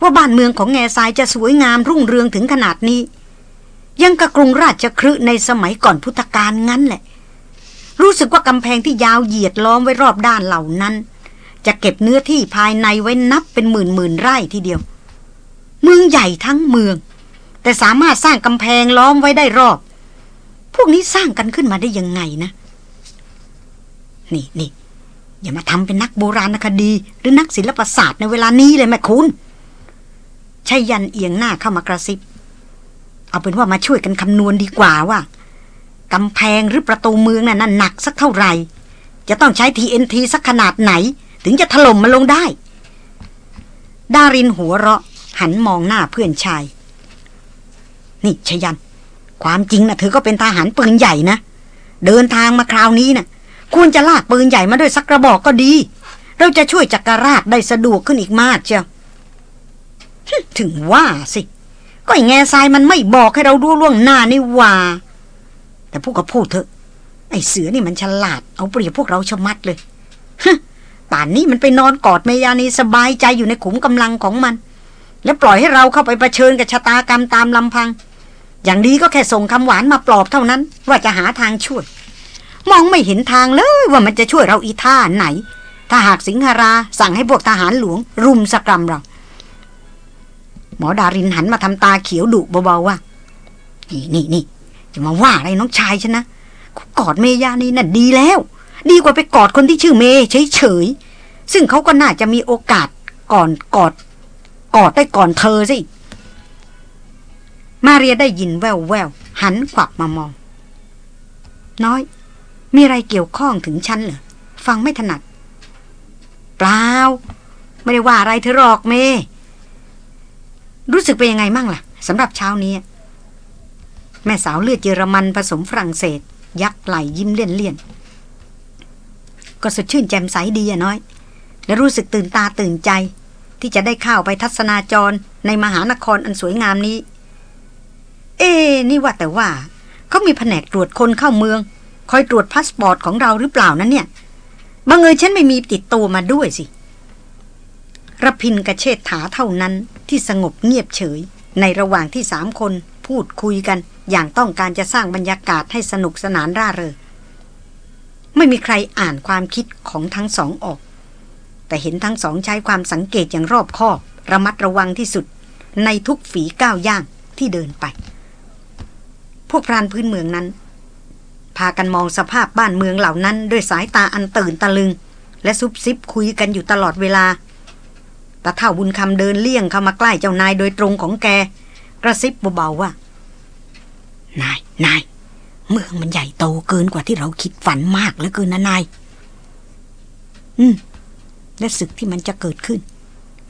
ว่าบ้านเมืองของแง่ทรายจะสวยงามรุ่งเรืองถึงขนาดนี้ ยังกระกรุงราชครืในสมัยก่อนพุทธกาลงั้นแหละ รู้สึกว่ากำแพงที่ยาวเหยียดล้อมไว้รอบด้านเหล่านั้น จะเก็บเนื้อที่ภายในไว้นับเป็นหมื่นหมื่นไร่ทีเดียว เมืองใหญ่ทั้งเมือง แต่สามารถสร้างกำแพงล้อมไว้ได้รอบพวกนี้สร้างกันขึ้นมาได้ยังไงนะ นี่นี่อย่ามาทำเป็นนักโบราณคดี หรือนักศิลปศาสตร์ในเวลานี้เลยแม่คุณชัยยันเอียงหน้าเข้ามากระซิบ เอาเป็นว่ามาช่วยกันคำนวณดีกว่าว่ากำแพงหรือประตูเมืองน่ะหนักสักเท่าไหร่ จะต้องใช้ทีเอ็นทีสักขนาดไหน ถึงจะถล่มมันลงได้ ดารินหัวเราะ หันมองหน้าเพื่อนชาย นี่ชยัน ความจริงนะเธอก็เป็นทหารปืนใหญ่นะ เดินทางมาคราวนี้นะ ควรจะลากปืนใหญ่มาด้วยสักกระบอกก็ดี เราจะช่วยจักรราชได้สะดวกขึ้นอีกมากเชียวถึงว่าสิ ก็ไอ้แง่ทรายมันไม่บอกให้เราดูล่วงหน้านี่ว่า แต่พวกก็พูดเถอะ ไอ้เสือนี่มันฉลาดเอาเปรียบพวกเราชะมัดเลยป่านนี้มันไปนอนกอดเมยานีสบายใจอยู่ในขุมกำลังของมัน แล้วปล่อยให้เราเข้าไปประชิญกับชะตากรรมตามลำพัง อย่างดีก็แค่ส่งคำหวานมาปลอบเท่านั้น ว่าจะหาทางช่วย มองไม่เห็นทางเลยว่ามันจะช่วยเราอีท่าไหน ถ้าหากสิงหราสั่งให้พวกทหารหลวง รุมสกรรมเรา หมอดารินหันมาทำตาเขียวดุเบาๆว่า นี่นี่นี่จะมาว่าอะไรน้องชายฉันนะกอดเมยานี่น่ะดีแล้ว ดีกว่าไปกอดคนที่ชื่อเมย์เฉยๆซึ่งเขาก็น่าจะมีโอกาสก่อนกอด กอดได้ก่อนเธอสิมาเรียได้ยินแววแววหันขวับมามอง น้อย มีอะไรเกี่ยวข้องถึงฉันเหรอ ฟังไม่ถนัด เปล่า ไม่ได้ว่าอะไรเธอหรอกเม รู้สึกเป็นยังไงมั่งล่ะสำหรับเช้านี้ แม่สาวเลือดเยอรมันผสมฝรั่งเศส ยักไหล่ยิ้มเลี่ยนเลี่ยนก็สดชื่นแจ่มใสดีอะน้อย และรู้สึกตื่นตาตื่นใจ ที่จะได้เข้าไปทัศนาจรในมหานครอันสวยงามนี้ เอ๊นี่ว่าแต่ว่าเขามีแผนกตรวจคนเข้าเมือง คอยตรวจพาสปอร์ตของเราหรือเปล่านั้นเนี่ยบังเอิญฉันไม่มีติดตัวมาด้วยสิรพินทร์กับเชษฐาเท่านั้นที่สงบเงียบเฉย ในระหว่างที่สามคนพูดคุยกัน อย่างต้องการจะสร้างบรรยากาศให้สนุกสนานร่าเริงไม่มีใครอ่านความคิดของทั้งสองออก แต่เห็นทั้งสองใช้ความสังเกตอย่างรอบคอบ ระมัดระวังที่สุด ในทุกฝีก้าวย่างที่เดินไป พวกพรานพื้นเมืองนั้น พากันมองสภาพบ้านเมืองเหล่านั้น ด้วยสายตาอันตื่นตะลึง และซุบซิบคุยกันอยู่ตลอดเวลาตาเท่าบุญคำเดินเลี่ยงเข้ามาใกล้เจ้านายโดยตรงของแก กระซิบเบาๆว่า นาย นาย เมืองมันใหญ่โตเกินกว่าที่เราคิดฝันมากเหลือเกินนะนาย อืม และศึกที่มันจะเกิดขึ้น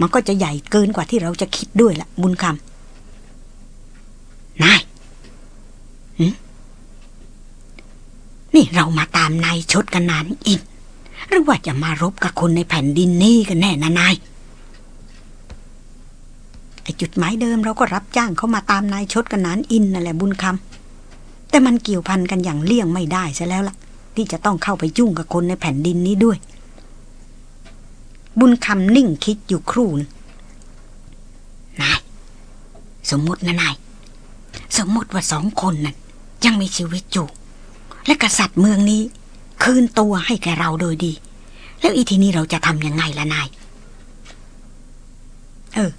มันก็จะใหญ่เกินกว่าที่เราจะคิดด้วยละบุญคำนายอืม นี่เรามาตามนายชดกันนานอินหรือว่าจะมารบกับคนในแผ่นดินนี่กันแน่นะนายไอจุดหมายเดิมเราก็รับจ้างเขามาตามนายชดกันนานอินนั่นแหละบุญคำแต่มันเกี่ยวพันกันอย่างเลี่ยงไม่ได้ซะแล้วล่ะ ที่จะต้องเข้าไปยุ่งกับคนในแผ่นดินนี้ด้วย บุญคำนิ่งคิดอยู่ครู่นึงนาย สมมตินะนาย สมมติว่าสองคนนั้นยังมีชีวิตอยู่ และกษัตริย์เมืองนี้ คืนตัวให้แกเราโดยดี แล้วอีทีนี้เราจะทำยังไงล่ะนาย เออ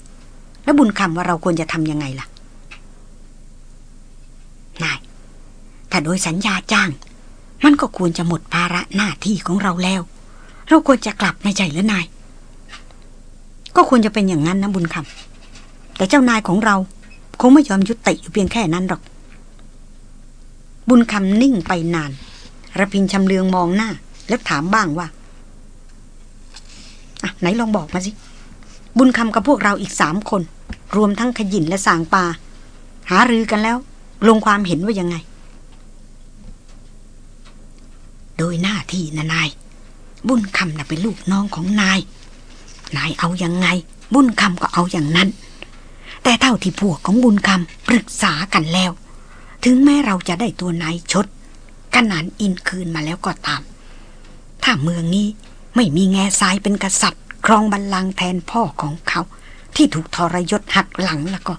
แล้วบุญคำว่าเราควรจะทำยังไงล่ะ นาย ถ้าโดยสัญญาจ้าง มันก็ควรจะหมดภาระหน้าที่ของเราแล้ว เราควรจะกลับไม่ใช่หรือนาย ก็ควรจะเป็นอย่างนั้นนะบุญคำแต่เจ้านายของเราคงไม่ยอมยุติอยู่เพียงแค่นั้นหรอก บุญคำนิ่งไปนานระพินชำเลืองมองหน้า แล้วถามบ้างว่าอะไหนลองบอกมาสิ บุญคำกับพวกเราอีกสามคน รวมทั้งขยินและสางปา หารือกันแล้ว ลงความเห็นว่ายังไง โดยหน้าที่นะนาย บุญคำน่ะเป็นลูกน้องของนาย นายเอาอยัางไง บุญคำก็เอาอย่างนั้น แต่เท่าที่พวกของบุญคำปรึกษากันแล้ว ถึงแม้เราจะได้ตัวนายชดกนานอินคืนมาแล้วก็ตาม ถ้าเมืองนี้ไม่มีแง่ทรายเป็นกษัตริย์ ครองบัลลังก์แทนพ่อของเขา ที่ถูกทรยศหักหลังแล้วก็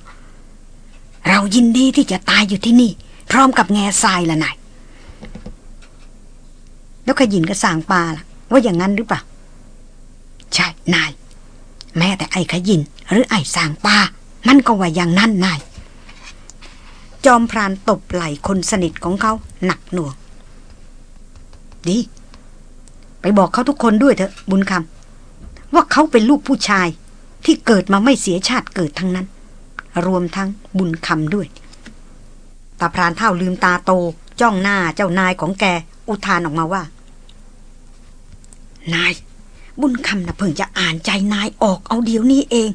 เรายินดีที่จะตายอยู่ที่นี่ พร้อมกับแง่ทรายละนายแล้วขยินก็สางปลาล่ะ ว่าอย่างนั้นหรือเปล่า ใช่นาย แม้แต่ไอ้ขยินหรือไอ้สางปลามันก็ว่าอย่างนั้นนาย จอมพรานตบไหล่คนสนิทของเขาหนักหน่วง ดี ไปบอกเขาทุกคนด้วยเถอะ บุญคำว่าเขาเป็นลูกผู้ชายที่เกิดมาไม่เสียชาติเกิดทั้งนั้น รวมทั้งบุญคำด้วยตาพรานเท่าลืมตาโต จ้องหน้าเจ้านายของแก อุทานออกมาว่า นาย บุญคำนะเพิ่งจะอ่านใจนายออกเอาเดี๋ยวนี้เอง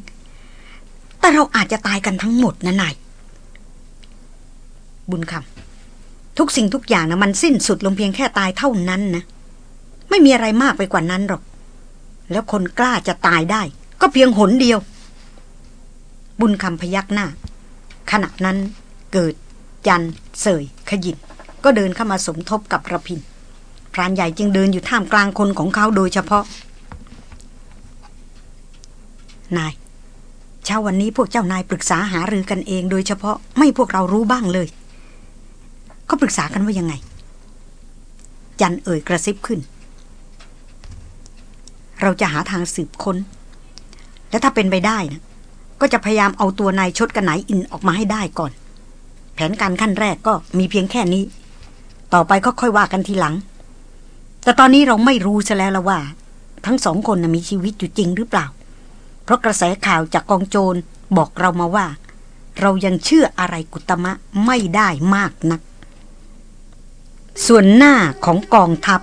แต่เราอาจจะตายกันทั้งหมดนะนาย บุญคำทุกสิ่งทุกอย่างนะมันสิ้นสุดลงเพียงแค่ตายเท่านั้นนะไม่มีอะไรมากไปกว่านั้นหรอก แล้วคนกล้าจะตายได้ ก็เพียงหนเดียว บุญคำพยักหน้า ขณะนั้นเกิดจัน เสย ขยินก็เดินเข้ามาสมทบกับระพินพรานใหญ่จึงเดินอยู่ท่ามกลางคนของเขาโดยเฉพาะ นายเช้าวันนี้พวกเจ้านายปรึกษาหารือกันเองโดยเฉพาะไม่พวกเรารู้บ้างเลย ก็ปรึกษากันว่ายังไง จันเอ่ยกระซิบขึ้น เราจะหาทางสืบค้น และถ้าเป็นไปได้นะก็จะพยายามเอาตัวนายชดกันไหนอินออกมาให้ได้ก่อน แผนการขั้นแรกก็มีเพียงแค่นี้ ต่อไปก็ค่อยว่ากันทีหลัง แต่ตอนนี้เราไม่รู้ซะแล้วละว่า ทั้งสองคนมีชีวิตอยู่จริงหรือเปล่า เพราะกระแสข่าวจากกองโจรบอกเรามาว่า เรายังเชื่ออะไรกุตมะไม่ได้มากนัก ส่วนหน้าของกองทัพ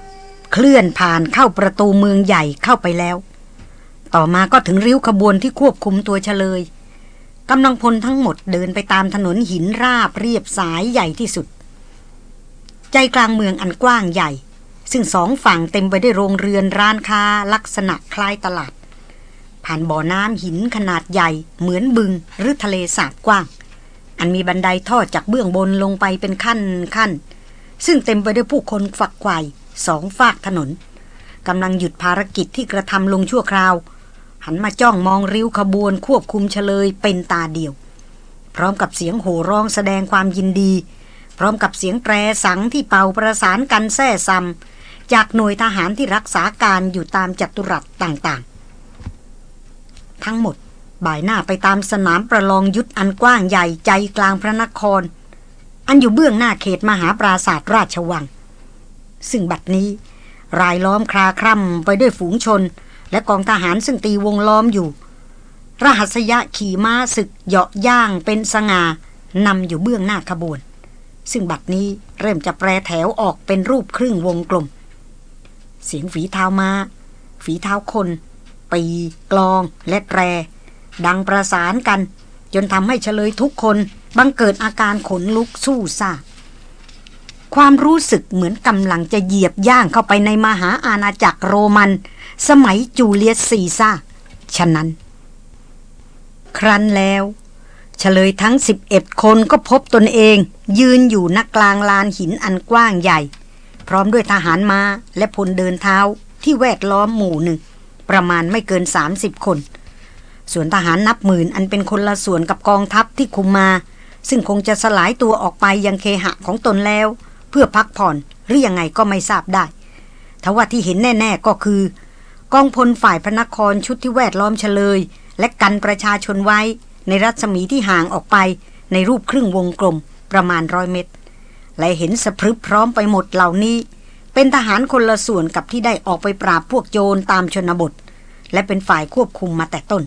เคลื่อนผ่านเข้าประตูเมืองใหญ่เข้าไปแล้ว ต่อมาก็ถึงริ้วขบวนที่ควบคุมตัวเฉลยกำลังพลทั้งหมดเดินไปตามถนนหินราบเรียบสายใหญ่ที่สุด ใจกลางเมืองอันกว้างใหญ่ ซึ่งสองฝั่งเต็มไปด้วยโรงเรือนร้านค้าลักษณะคล้ายตลาด ผ่านบ่อน้ำหินขนาดใหญ่เหมือนบึงหรือทะเลสาบกว้าง อันมีบันไดทอดจากเบื้องบนลงไปเป็นขั้นขั้น ซึ่งเต็มไปด้วยผู้คนฝักไกวสองฝากถนนกำลังหยุดภารกิจที่กระทำลงชั่วคราว หันมาจ้องมองริ้วขบวนควบคุมเฉลยเป็นตาเดียว พร้อมกับเสียงโห่ร้องแสดงความยินดี พร้อมกับเสียงแตรสังที่เป่าประสานกันแซ่ซำจากหน่วยทหารที่รักษาการอยู่ตามจัตุรัสต่างๆ ทั้งหมดบ่ายหน้าไปตามสนามประลองยุทธอันกว้างใหญ่ใจกลางพระนคร อันอยู่เบื้องหน้าเขตมหาปราศาสตร์ราชวัง ซึ่งบัดนี้ รายล้อมคลาคร่ำไปด้วยฝูงชน และกองทหารซึ่งตีวงล้อมอยู่ รหัสยะขี่ม้าศึกเหาะย่างเป็นสงานำอยู่เบื้องหน้าขบวน ซึ่งบัดนี้เริ่มจะแปรแถวออกเป็นรูปครึ่งวงกลม เสียงฝีเท้ามา้า ฝีเท้าคน ปีกลองและแตรดังประสานกัน จนทำให้เฉลยทุกคน บังเกิดอาการขนลุกสู้ซาความรู้สึกเหมือนกำลังจะเหยียบย่างเข้าไปในมหาอาณาจักรโรมัน สมัยจูเลียสซีซ่าฉะนั้น ครั้นแล้วเฉลยทั้งสิบเอ็ดคนก็พบตนเอง ยืนอยู่นักกลางลานหินอันกว้างใหญ่ พร้อมด้วยทหารมาและพลเดินเท้าที่แวดล้อมหมู่หนึ่ง ประมาณไม่เกินสามสิบคน ส่วนทหารนับหมื่นอันเป็นคนละส่วนกับกองทัพที่คุมมา ซึ่งคงจะสลายตัวออกไปยังเคหะของตนแล้ว เพื่อพักผ่อนหรือยังไงก็ไม่ทราบได้ทว่าที่เห็นแน่ ๆก็คือ กองพลฝ่ายพระนครชุดที่แวดล้อมเฉลย และกันประชาชนไว้ ในรัศมีที่ห่างออกไป ในรูปครึ่งวงกลมประมาณร้อยเมตร และเห็นสะพรึบพร้อมไปหมดเหล่านี้ เป็นทหารคนละส่วนกับที่ได้ออกไปปราบพวกโจรตามชนบท และเป็นฝ่ายควบคุมมาแต่ต้น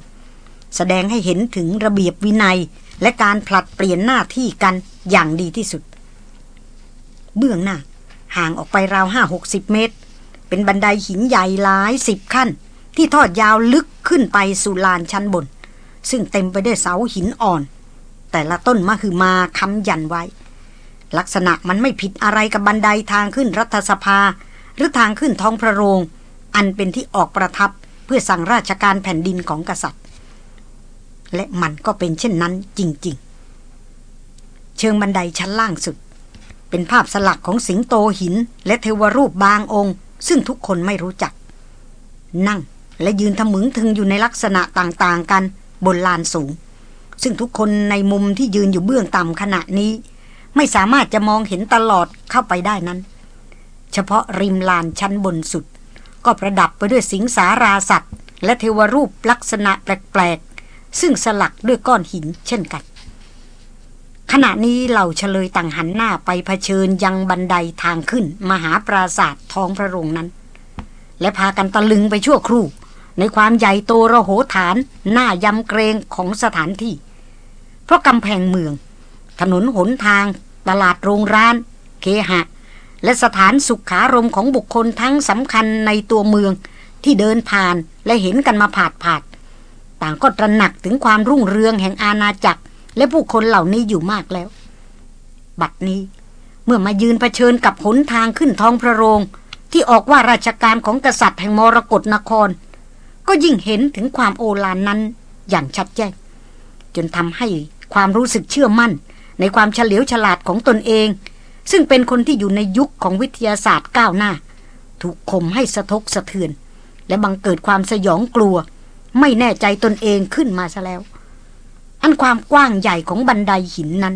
แสดงให้เห็นถึงระเบียบวินัย และการผลัดเปลี่ยนหน้าที่กันอย่างดีที่สุด เบื้องหน้า ห่างออกไปราวห้าหกสิบเมตร เป็นบันไดหินใหญ่หลายสิบขั้น ที่ทอดยาวลึกขึ้นไปสู่ลานชั้นบน ซึ่งเต็มไปด้วยเสาหินอ่อน แต่ละต้นมะคือมาค้ำยันไว้ ลักษณะมันไม่ผิดอะไรกับบันไดทางขึ้นรัฐสภา หรือทางขึ้นท้องพระโรง อันเป็นที่ออกประทับเพื่อสั่งราชการแผ่นดินของกษัตริย์ และมันก็เป็นเช่นนั้นจริง ๆ เชิงบันไดชั้นล่างสุด เป็นภาพสลักของสิงโตหิน และเทวรูปบางองค์ ซึ่งทุกคนไม่รู้จัก นั่งและยืนทมึงถึงอยู่ในลักษณะต่างๆกันบนลานสูง ซึ่งทุกคนในมุมที่ยืนอยู่เบื้องต่ำขณะนี้ ไม่สามารถจะมองเห็นตลอดเข้าไปได้นั้น เฉพาะริมลานชั้นบนสุด ก็ประดับไปด้วยสิงสาราสัตว์ และเทวรูปลักษณะแปลก ซึ่งสลักด้วยก้อนหินเช่นกัน ขณะนี้เหล่าเฉลยต่างหันหน้าไปเผชิญยังบันไดทางขึ้น มหาปราศาสตร์ท้องพระโรงนั้น และพากันตะลึงไปชั่วครู่ ในความใหญ่โตระโหฐาน หน้ายำเกรงของสถานที่ เพราะกำแพงเมือง ถนนหนทาง ตลาดโรงร้าน เคหะ และสถานสุขารมของบุคคลทั้งสำคัญในตัวเมืองที่เดินผ่านและเห็นกันมาผาดผาด ต่างก็ตระหนักถึงความรุ่งเรืองแห่งอาณาจักร และผู้คนเหล่านี้อยู่มากแล้ว บัดนี้เมื่อมายืนเผชิญกับหนทางขึ้นท้องพระโรง ที่ออกว่าราชการของกษัตริย์แห่งมรกรนคร ก็ยิ่งเห็นถึงความโอฬารนั้นอย่างชัดแจ้ง จนทำให้ความรู้สึกเชื่อมั่น ในความเฉลียวฉลาดของตนเอง ซึ่งเป็นคนที่อยู่ในยุคของวิทยาศาสตร์ก้าวหน้า ถูกข่มให้สะทกสะเทือน และบังเกิดความสยองกลัว ไม่แน่ใจตนเองขึ้นมาซะแล้ว อันความกว้างใหญ่ของบันไดหินนั้น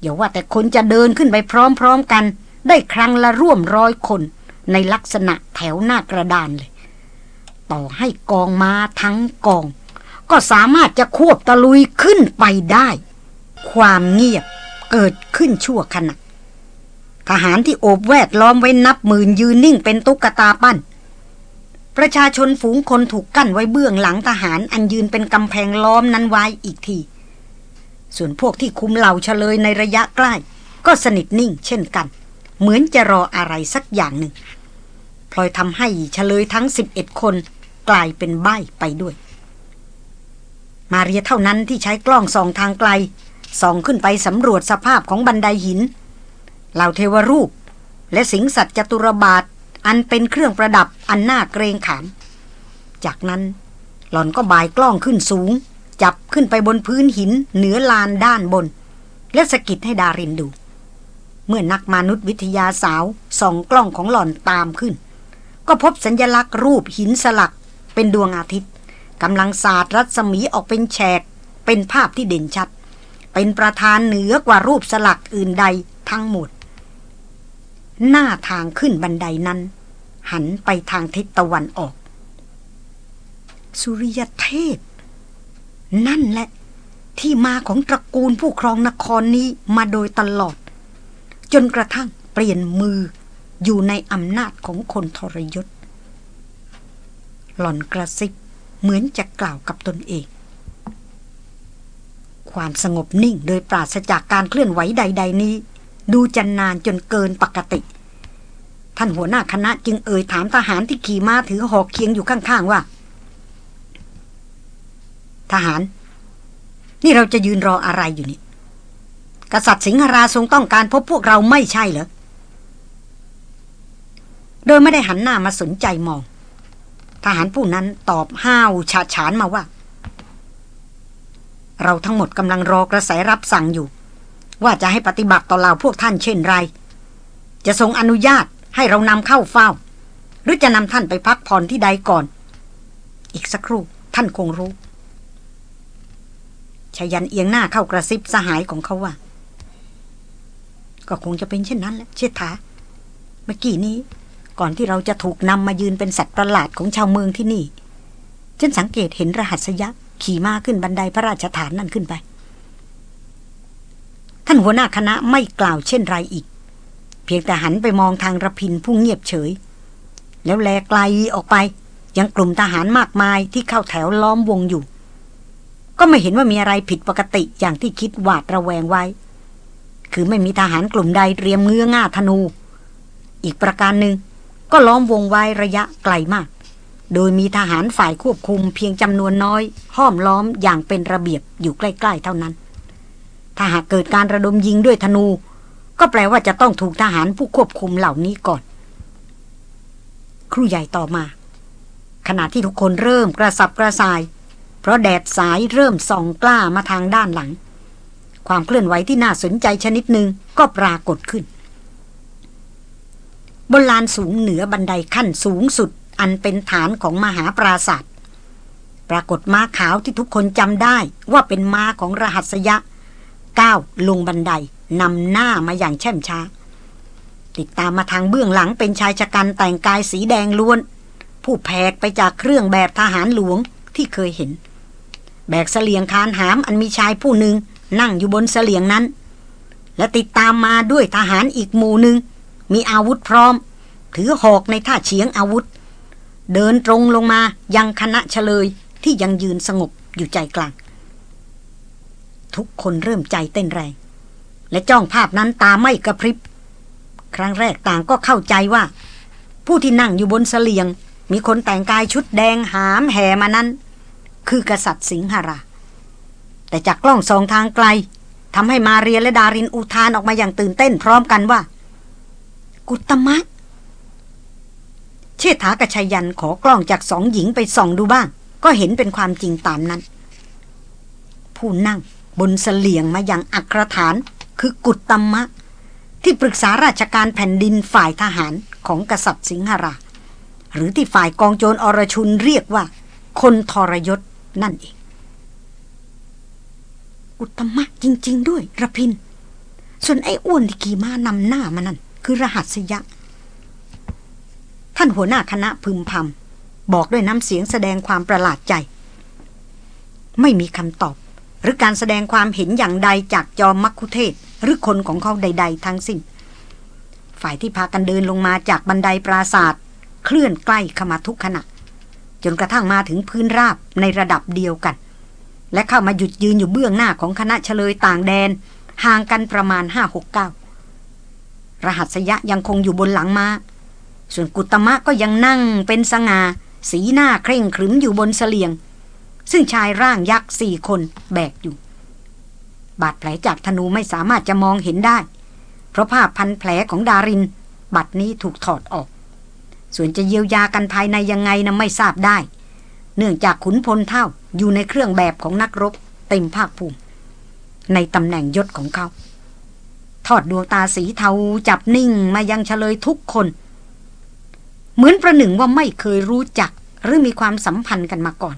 อย่าว่าแต่คนจะเดินขึ้นไปพร้อมๆกัน ได้ครั้งละร่วมร้อยคน ในลักษณะแถวหน้ากระดานเลย ต่อให้กองมาทั้งกอง ก็สามารถจะควบตะลุยขึ้นไปได้ ความเงียบเกิดขึ้นชั่วขณะทหารที่โอบแวดล้อมไว้นับหมื่นยืนนิ่งเป็นตุ๊กตาปั้น ประชาชนฝูงคนถูกกั้นไว้เบื้องหลังทหารอันยืนเป็นกำแพงล้อมนั้นไว้อีกที ส่วนพวกที่คุมเหล่าเฉลยในระยะใกล้ ก็สนิทนิ่งเช่นกัน เหมือนจะรออะไรสักอย่างหนึ่งพลอยทำให้เฉลยทั้ง 11 คนกลายเป็นใบ้ไปด้วย มาเรียเท่านั้นที่ใช้กล้องส่องทางไกลส่องขึ้นไปสำรวจสภาพของบันไดหินเหล่าเทวรูป และสิงสัตว์จตุรบาท อันเป็นเครื่องประดับอันน่าเกรงขาม จากนั้นหล่อนก็บ่ายกล้องขึ้นสูง จับขึ้นไปบนพื้นหินเหนือลานด้านบน และสกิดให้ดารินดู เมื่อนักมนุษยวิทยาสาวส่องกล้องของหล่อนตามขึ้น ก็พบสัญญลักษณ์รูปหินสลักเป็นดวงอาทิตย์กำลังสาดรัศมีออกเป็นแฉก เป็นภาพที่เด่นชัด เป็นประธานเหนือกว่ารูปสลักอื่นใดทั้งหมด หน้าทางขึ้นบันไดนั้น หันไปทางทิศตะวันออก สุริยเทพ นั่นแหละ ที่มาของตระกูลผู้ครองนครนี้มาโดยตลอด จนกระทั่งเปลี่ยนมืออยู่ในอำนาจของคนทรยศ หล่อนกระซิบเหมือนจะกล่าวกับตนเอง ความสงบนิ่งโดยปราศจากการเคลื่อนไหวใด ๆ นี้ ดูจันนานจนเกินปกติ ท่านหัวหน้าคณะจึงเอ่ยถามทหารที่ขี่ม้าถือหอกเคียงอยู่ข้างๆว่า ทหาร นี่เราจะยืนรออะไรอยู่นี่ กษัตริย์สิงหราทรงต้องการพบพวกเราไม่ใช่เหรอ โดยไม่ได้หันหน้ามาสนใจมอง ทหารผู้นั้นตอบห้าวฉาฉานมาว่า เราทั้งหมดกำลังรอกระแสรับสั่งอยู่ ว่าจะให้ปฏิบัติต่อเราพวกท่านเช่นไรจะทรงอนุญาต ให้เรานำเข้าเฝ้า หรือจะนำท่านไปพักผ่อนที่ใดก่อน อีกสักครู่ท่านคงรู้ชายันเอียงหน้าเข้ากระซิบสหายของเขาว่า ก็คงจะเป็นเช่นนั้นแหละเชษฐา เมื่อกี้นี้ ก่อนที่เราจะถูกนำมายืนเป็นสัตว์ประหลาดของชาวเมืองที่นี่ ฉันสังเกตเห็นรหัสยะขี่ม้าขึ้นบันไดพระราชฐานนั่นขึ้นไป ท่านหัวหน้าคณะไม่กล่าวเช่นไรอีก เพียงแต่หันไปมองทางระพินผู้เงียบเฉย แล้วแลไกลออกไป ยังกลุ่มทหารมากมายที่เข้าแถวล้อมวงอยู่ ก็ไม่เห็นว่ามีอะไรผิดปกติอย่างที่คิดหวาดระแวงไว้ คือไม่มีทหารกลุ่มใดเตรียมเงื้อง่าธนู อีกประการหนึ่งก็ล้อมวงไว้ระยะไกลมาก โดยมีทหารฝ่ายควบคุมเพียงจำนวนน้อย ห้อมล้อมอย่างเป็นระเบียบอยู่ใกล้ ๆ เท่านั้น ถ้าหากเกิดการระดมยิงด้วยธนู ก็แปลว่าจะต้องถูกทหารผู้ควบคุมเหล่านี้ก่อน ครูใหญ่ต่อมา ขณะที่ทุกคนเริ่มกระสับกระส่าย เพราะแดดสายเริ่มส่องกล้ามาทางด้านหลัง ความเคลื่อนไหวที่น่าสนใจชนิดหนึ่งก็ปรากฏขึ้น บนลานสูงเหนือบันไดขั้นสูงสุด อันเป็นฐานของมหาปราศาสตร์ปรากฏม้าขาวที่ทุกคนจำได้ว่าเป็นม้าของรหัสยะ ก้าวลงบันไดนำหน้ามาอย่างแช่มช้า ติดตามมาทางเบื้องหลังเป็นชายชะกันแต่งกายสีแดงล้วน ผู้แพกไปจากเครื่องแบบทหารหลวงที่เคยเห็น แบกเสลียงคานหามอันมีชายผู้หนึ่งนั่งอยู่บนเสลียงนั้น และติดตามมาด้วยทหารอีกหมู่หนึ่ง มีอาวุธพร้อม ถือหอกในท่าเฉียงอาวุธ เดินตรงลงมายังคณะเฉลยที่ยังยืนสงบอยู่ใจกลาง ทุกคนเริ่มใจเต้นแรง และจ้องภาพนั้นตาไม่กระพริบ ครั้งแรกต่างก็เข้าใจว่า ผู้ที่นั่งอยู่บนเสลียง มีคนแต่งกายชุดแดงหามแห่มานั้น คือกษัตริย์สิงหรา แต่จากกล้องสองทางไกลทำให้มาเรียและดารินอุทานออกมาอย่างตื่นเต้นพร้อมกันว่า กุตมะ เชษฐากระชัยยันขอกล้องจากสองหญิงไปส่องดูบ้าง ก็เห็นเป็นความจริงตามนั้น ผู้นั่ง บนเสลียงมาอย่างอักรฐานคือกุตมะ ที่ปรึกษาราชการแผ่นดินฝ่ายทหารของกษัตริย์สิงหรา หรือที่ฝ่ายกองโจรอรชุนเรียกว่า คนทรยศนั่นเอง อุตมะจริง ๆ ด้วยระพิน ส่วนไอ้อ้วนที่ขี่ม้านำหน้ามานั่น คือรหัสยะ ท่านหัวหน้าคณะพึมพำบอกด้วยน้ำเสียงแสดงความประหลาดใจ ไม่มีคำตอบ หรือการแสดงความเห็นอย่างใดจากจอมมักคุเทศหรือคนของเขาใด ๆ ทั้งสิ้น ฝ่ายที่พากันเดินลงมาจากบันไดปราศาสตร์เคลื่อนใกล้เข้ามาทุกขณะ จนกระทั่งมาถึงพื้นราบในระดับเดียวกัน และเข้ามาหยุดยืนอยู่เบื้องหน้าของคณะเฉลยต่างแดน ห่างกันประมาณห้าหกเก้ารหัสยะยังคงอยู่บนหลังมาส่วนกุตมะก็ยังนั่งเป็นสง่าสีหน้าเคร่งขรึมอยู่บนเสลียง ซึ่งชายร่างยักษ์สี่คนแบกอยู่ บาดแผลจากธนูไม่สามารถจะมองเห็นได้ เพราะผ้าพันแผลของดาริน บัดนี้ถูกถอดออก ส่วนจะเยียวยากันภายในยังไงนะไม่ทราบได้ เนื่องจากขุนพลเท่าอยู่ในเครื่องแบบของนักรบเต็มภาคภูมิ ในตำแหน่งยศของเขา ทอดดวงตาสีเทาจับนิ่งมายังเฉลยทุกคน เหมือนประหนึ่งว่าไม่เคยรู้จักหรือมีความสัมพันธ์กันมาก่อน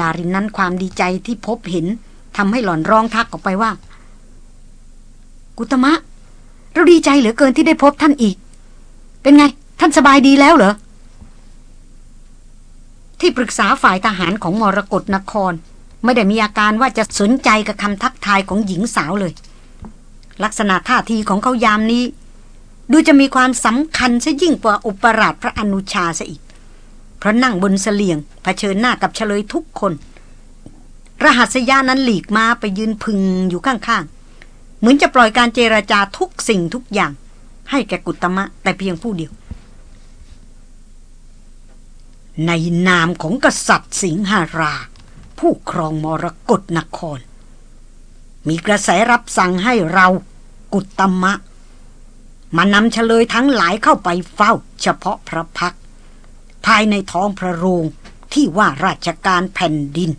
ดารินนั้นความดีใจที่พบเห็นทำให้หล่อนร้องทักออกไปว่า กุตมะ เราดีใจเหลือเกินที่ได้พบท่านอีก เป็นไง ท่านสบายดีแล้วเหรอ ที่ปรึกษาฝ่ายทหารของมรกรนคร ไม่ได้มีอาการว่าจะสนใจกับคำทักทายของหญิงสาวเลย ลักษณะท่าทีของเขายามนี้ ดูจะมีความสำคัญซะยิ่งกว่าอุปราชพระอนุชาซะอีก เพราะนั่งบนเสลียงเผชิญหน้ากับเฉลยทุกคน รหัสยานั้นหลีกมาไปยืนพึงอยู่ข้างๆ เหมือนจะปล่อยการเจรจาทุกสิ่งทุกอย่าง ให้แกกุตมะแต่เพียงผู้เดียว ในนามของกษัตริย์สิงหารา ผู้ครองมรกรนคร มีกระแสรับสั่งให้เรากุตมะมานำเฉลยทั้งหลายเข้าไปเฝ้า เฉพาะพระพัก ภายในท้องพระโรงที่ว่าราชการแผ่นดิน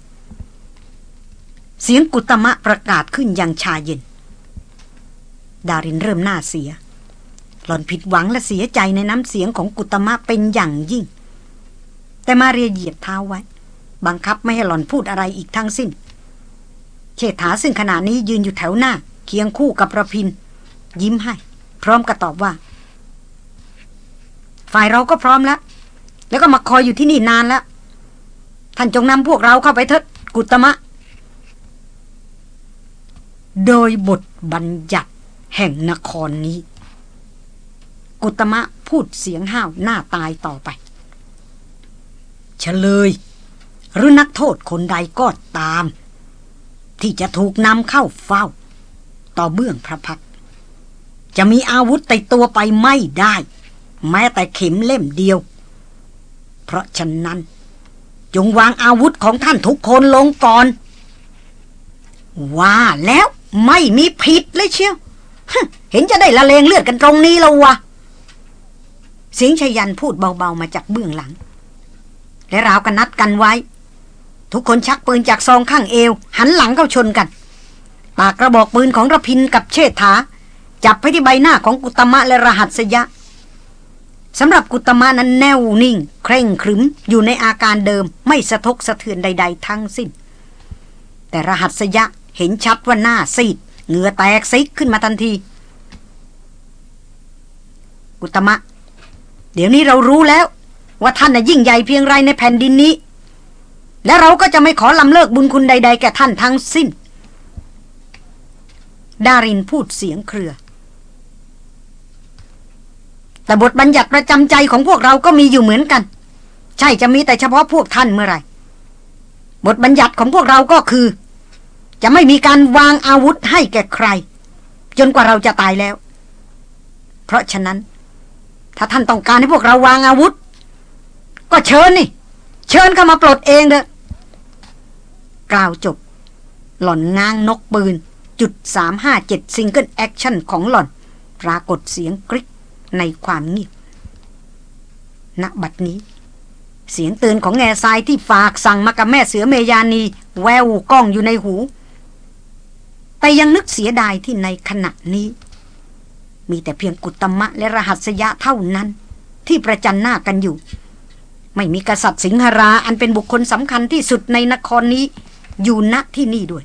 เสียงกุตมะประกาศขึ้นอย่างชาเย็น ดารินเริ่มหน้าเสีย หล่อนผิดหวังและเสียใจในน้ำเสียงของกุตมะเป็นอย่างยิ่ง แต่มาเรียเหยียดเท้าไว้ บังคับไม่ให้หล่อนพูดอะไรอีกทั้งสิ้นเชษฐาซึ่งขณะนี้ยืนอยู่แถวหน้า เคียงคู่กับประพิน ยิ้มให้ พร้อมกระตอบว่า ฝ่ายเราก็พร้อมแล้ว แล้วก็มาคอยอยู่ที่นี่นานแล้ว ท่านจงนำพวกเราเข้าไปเถิดกุตมะ โดยบทบัญญัติแห่งนครนี้ กุตมะพูดเสียงห้าวหน้าตายต่อไปเฉลย หรือนักโทษคนใดก็ตาม ที่จะถูกนำเข้าเฝ้า ต่อเบื้องพระพัก จะมีอาวุธติดตัวไปไม่ได้ แม้แต่เข็มเล่มเดียว เพราะฉะนั้น จงวางอาวุธของท่านทุกคนลงก่อน ว่าแล้วไม่มีผิดเลยเชียวเห็นจะได้ละเลงเลือดกันตรงนี้แล้ววะสียงชยันพูดเบาๆมาจากเบื้องหลัง และราวกันนัดกันไว้ ทุกคนชักปืนจากซองข้างเอว หันหลังเข้าชนกัน ปากกระบอกปืนของระพินกับเชษฐา จับไปที่ใบหน้าของกุตมะและรหัสยะ สำหรับกุตมะนั้นแน่วนิ่ง เคร่งครึมอยู่ในอาการเดิมไม่สะทกสะเทือนใด ๆ ทั้งสิ้น แต่รหัสยะเห็นชัดว่าหน้าซีดเหงื่อแตกซิกขึ้นมาทันที กุตมะ เดี๋ยวนี้เรารู้แล้ว ว่าท่านน่ะยิ่งใหญ่เพียงไรในแผ่นดินนี้ และเราก็จะไม่ขอลำเลิกบุญคุณใด ๆ แก่ท่านทั้งสิ้น ดารินพูดเสียงเครือ แต่บทบัญญัติประจำใจของพวกเราก็มีอยู่เหมือนกัน ใช่จะมีแต่เฉพาะพวกท่านเมื่อไรบทบัญญัติของพวกเราก็คือ จะไม่มีการวางอาวุธให้แก่ใคร จนกว่าเราจะตายแล้ว เพราะฉะนั้น ถ้าท่านต้องการให้พวกเราวางอาวุธ ก็เชิญนี่ เชิญเข้ามาปลดเองเถอะกล่าวจบ หล่อนง้างนกปืน จุดสามห้าเจ็ด single action ของหล่อน ปรากฏเสียงกริ๊ก ในความเงียบณบัดนี้ เสียงเตือนของแง่ทรายที่ฝากสั่งมากับแม่เสือเมยานี แววก้องอยู่ในหู แต่ยังนึกเสียดายที่ในขณะนี้ มีแต่เพียงกุตมะและรหัสยะเท่านั้น ที่ประจันหน้ากันอยู่ ไม่มีกษัตริย์สิงหราอันเป็นบุคคลสำคัญที่สุดในนครนี้ อยู่ณที่นี่ด้วย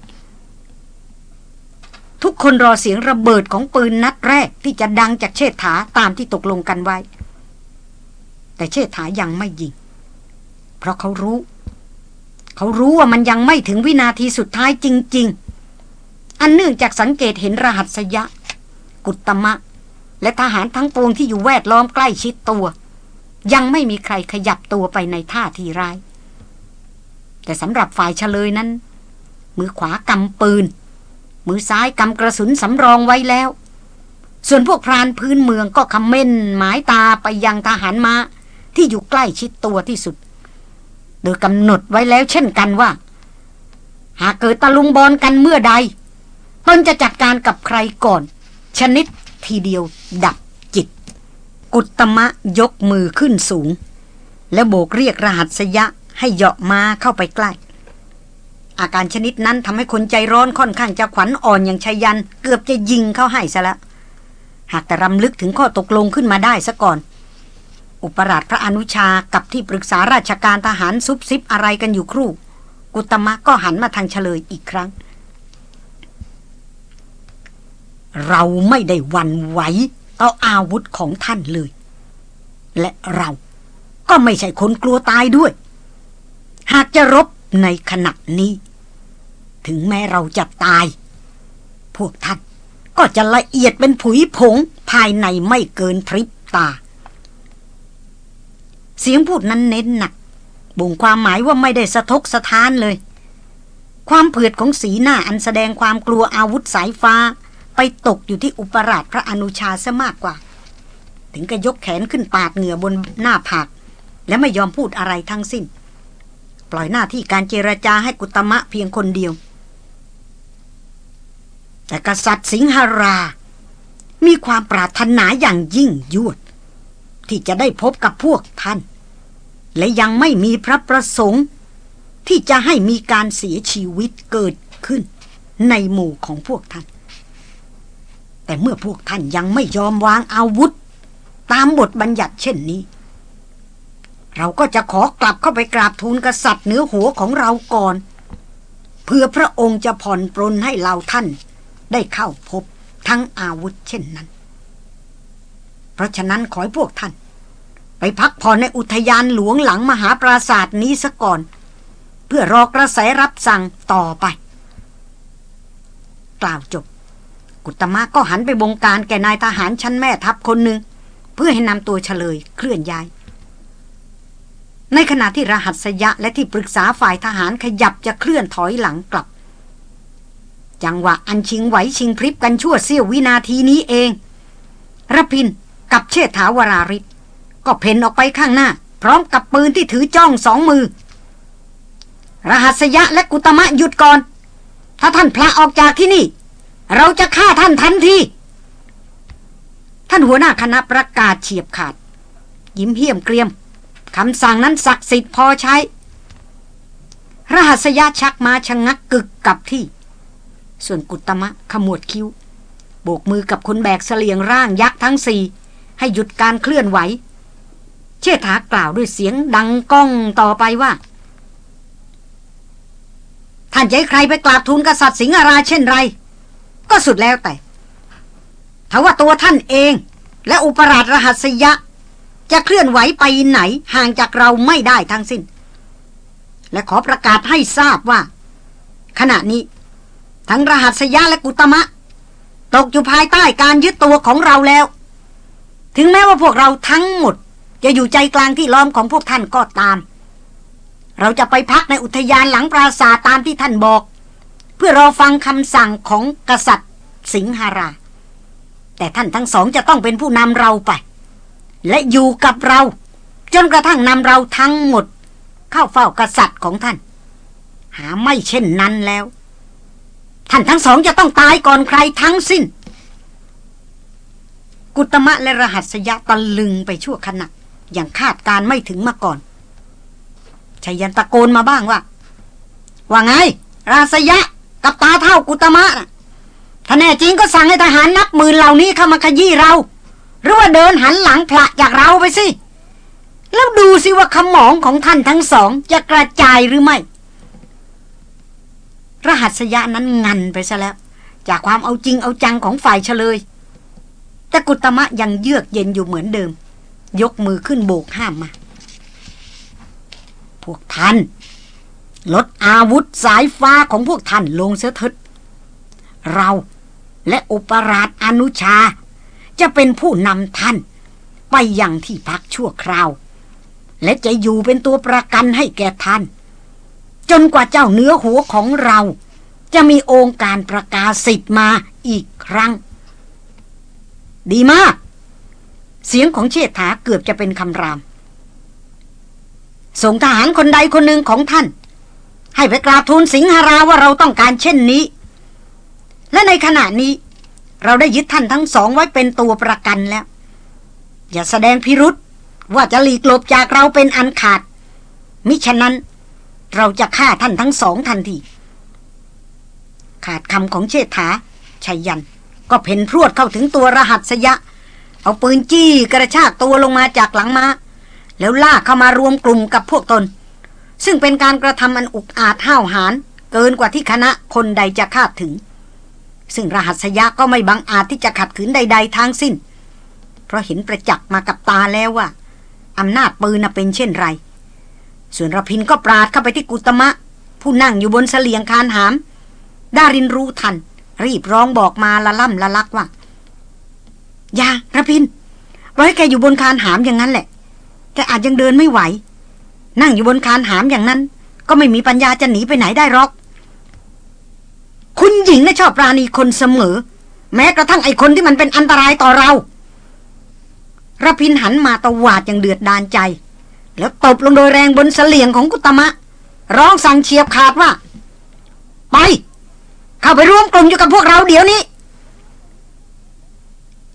ทุกคนรอเสียงระเบิดของปืนนัดแรกที่จะดังจากเชษฐาตามที่ตกลงกันไว้ แต่เชษฐายังไม่ยิง เพราะเขารู้ เขารู้ว่ามันยังไม่ถึงวินาทีสุดท้ายจริง ๆ อันเนื่องจากสังเกตเห็นรหัสยะ กุตมะ และทหารทั้งปวงที่อยู่แวดล้อมใกล้ชิดตัว ยังไม่มีใครขยับตัวไปในท่าทีร้าย แต่สำหรับฝ่ายเฉลยนั้น มือขวากำปืน มือซ้ายกำกระสุนสำรองไว้แล้ว ส่วนพวกพรานพื้นเมืองก็คำเม่นหมายตาไปยังทหารมาที่อยู่ใกล้ชิดตัวที่สุด โดยกำหนดไว้แล้วเช่นกันว่า หากเกิดตะลุงบอลกันเมื่อใดตนจะจัดการกับใครก่อน ชนิดทีเดียวดับจิต กุตมะยกมือขึ้นสูง แล้วโบกเรียกรหัสยะให้เหาะมาเข้าไปใกล้ อาการชนิดนั้นทำให้คนใจร้อนค่อนข้างจะขวัญอ่อนอย่างชายัน เกือบจะยิงเข้าให้ซะแล้วหากแต่รำลึกถึงข้อตกลงขึ้นมาได้ซะก่อน อุปราชพระอนุชากับที่ปรึกษาราชการทหารซุบซิบอะไรกันอยู่ครู่ กุตมะก็หันมาทางเฉลยอีกครั้ง เราไม่ได้วันไหวต่ออาวุธของท่านเลย และเราก็ไม่ใช่คนกลัวตายด้วย หากจะรบ ในขณะนี้ ถึงแม้เราจะตาย พวกท่านก็จะละเอียดเป็นผุยผงภายในไม่เกินพริบตา เสียงพูดนั้นเน้นหนัก บ่งความหมายว่าไม่ได้สะทกสะท้านเลย ความเผือดของสีหน้าอันแสดงความกลัวอาวุธสายฟ้า ไปตกอยู่ที่อุปราชพระอนุชาซะมากกว่า ถึงก็ยกแขนขึ้นปาดเหงื่อบนหน้าผาก และไม่ยอมพูดอะไรทั้งสิ้น ปล่อยหน้าที่การเจรจาให้กุตมะเพียงคนเดียว แต่กษัตริย์สิงหรา มีความปรารถนาอย่างยิ่งยวด ที่จะได้พบกับพวกท่าน และยังไม่มีพระประสงค์ ที่จะให้มีการเสียชีวิตเกิดขึ้นในหมู่ของพวกท่าน แต่เมื่อพวกท่านยังไม่ยอมวางอาวุธ ตามบทบัญญัติเช่นนี้ เราก็จะขอกลับเข้าไปกราบทูลกษัตริย์เหนือหัวของเราก่อน เพื่อพระองค์จะผ่อนปรนให้เราท่าน ได้เข้าพบทั้งอาวุธเช่นนั้น เพราะฉะนั้นขอให้พวกท่าน ไปพักผ่อนในอุทยานหลวงหลังมหาปราศาสตร์นี้ซะก่อน เพื่อรอกระแสรับสั่งต่อไป กล่าวจบ กุตมะก็หันไปบงการแก่นายทหารชั้นแม่ทัพคนหนึ่งเพื่อให้นำตัวเฉลยเคลื่อนย้าย ในขณะที่รหัสยะและที่ปรึกษาฝ่ายทหารขยับจะเคลื่อนถอยหลังกลับ จังหวะอันชิงไหวชิงพริบกันชั่วเสี้ยววินาทีนี้เองรพินกับเชษฐาวราริศก็เพ่นออกไปข้างหน้า พร้อมกับปืนที่ถือจ้องสองมือ รหัสยะและกุตมะหยุดก่อน ถ้าท่านพระออกจากที่นี่ เราจะฆ่าท่านทันทีท่านหัวหน้าคณะประกาศเฉียบขาด ยิ้มเหี้ยมเกรียม คำสั่งนั้นศักดิ์สิทธิ์พอใช้ รหัสยะชักมาชะงักกึกกับที่ ส่วนกุตมะขมวดคิ้ว โบกมือกับคนแบกเสลียงร่างยักษ์ทั้งสี่ ให้หยุดการเคลื่อนไหว เชษฐากล่าวด้วยเสียงดังก้องต่อไปว่า ท่านจะให้ใครไปกราบทูลกษัตริย์สิงหราเช่นไร ก็สุดแล้วแต่ถ้าว่าตัวท่านเอง และอุปราชรหัสยะ จะเคลื่อนไหวไปไหนห่างจากเราไม่ได้ทั้งสิ้น และขอประกาศให้ทราบว่า ขณะนี้ ทั้งรหัสยะและกุตมะ ตกอยู่ภายใต้การยึดตัวของเราแล้ว ถึงแม้ว่าพวกเราทั้งหมด จะอยู่ใจกลางที่ล้อมของพวกท่านก็ตาม เราจะไปพักในอุทยานหลังปราสาทตามที่ท่านบอก เพื่อรอฟังคำสั่งของกษัตริย์สิงหารา แต่ท่านทั้งสองจะต้องเป็นผู้นำเราไป และอยู่กับเรา จนกระทั่งนำเราทั้งหมด เข้าเฝ้ากษัตริย์ของท่าน หาไม่เช่นนั้นแล้ว ท่านทั้งสองจะต้องตายก่อนใครทั้งสิ้น กุตมะและรหัสยะตะลึงไปชั่วขณะอย่างคาดการไม่ถึงมาก่อนชายันตะโกนมาบ้างว่า ว่าไง ราษยะกับตาเท่ากุตมะถ้าแน่จริงก็สั่งให้ทหารนับหมื่นเหล่านี้เข้ามาขยี้เรา หรือว่าเดินหันหลังพละจากเราไปสิ แล้วดูสิว่าขมองของท่านทั้งสองจะกระจายหรือไม่ รหัสยะนั้นงันไปซะแล้ว จากความเอาจริงเอาจังของฝ่ายเฉลย แต่กุตมะยังเยือกเย็นอยู่เหมือนเดิม ยกมือขึ้นโบกห้ามมา พวกท่านลดอาวุธสายฟ้าของพวกท่านลงเสียเถิดเราและอุปราชอนุชา จะเป็นผู้นำท่าน ไปยังที่พักชั่วคราว และจะอยู่เป็นตัวประกันให้แก่ท่าน จนกว่าเจ้าเนื้อหัวของเรา จะมีองค์การประกาศสิทธิ์มาอีกครั้ง ดีมาก เสียงของเชษฐาเกือบจะเป็นคำราม ส่งทหารคนใดคนหนึ่งของท่าน ให้ไปกราบทูลสิงหราว่าเราต้องการเช่นนี้ และในขณะนี้ เราได้ยึดท่านทั้งสองไว้เป็นตัวประกันแล้ว อย่าแสดงพิรุษว่าจะหลีกหลบจากเราเป็นอันขาด มิฉะนั้น เราจะฆ่าท่านทั้งสองทันที ขาดคำของเชษฐาชัยยัน ก็เพ่นพรวดเข้าถึงตัวรหัสยะ เอาปืนจี้กระชากตัวลงมาจากหลังมา้า แล้วลากเข้ามารวมกลุ่มกับพวกตน ซึ่งเป็นการกระทำอันอุกอาจห้าวหาญเกินกว่าที่คณะคนใดจะคาดถึง ซึ่งรหัสยะก็ไม่บังอาจที่จะขัดขืนใด ๆ ทั้งสิ้น เพราะเห็นประจักษ์มากับตาแล้วว่าอำนาจปืนเป็นเช่นไร ส่วนรพินก็ปราดเข้าไปที่กุตมะ ผู้นั่งอยู่บนเสลียงคานหาม ดารินรู้ทัน รีบร้องบอกมาละล่ำละลักว่า อย่าระพินไว้แกอยู่บนคานหามอย่างนั้นแหละแกอาจยังเดินไม่ไหว นั่งอยู่บนคานหามอย่างนั้น ก็ไม่มีปัญญาจะหนีไปไหนได้หรอก คุณหญิงน่ะชอบปราณีคนเสมอ แม้กระทั่งไอ้คนที่มันเป็นอันตรายต่อเราระพินหันมาตวาดอย่างเดือดดานใจ แล้วตบลงโดยแรงบนเสลียงของกุตมะ ร้องสั่งเฉียบขาดว่า ไป เข้าไปร่วมกลุ่มอยู่กับพวกเราเดี๋ยวนี้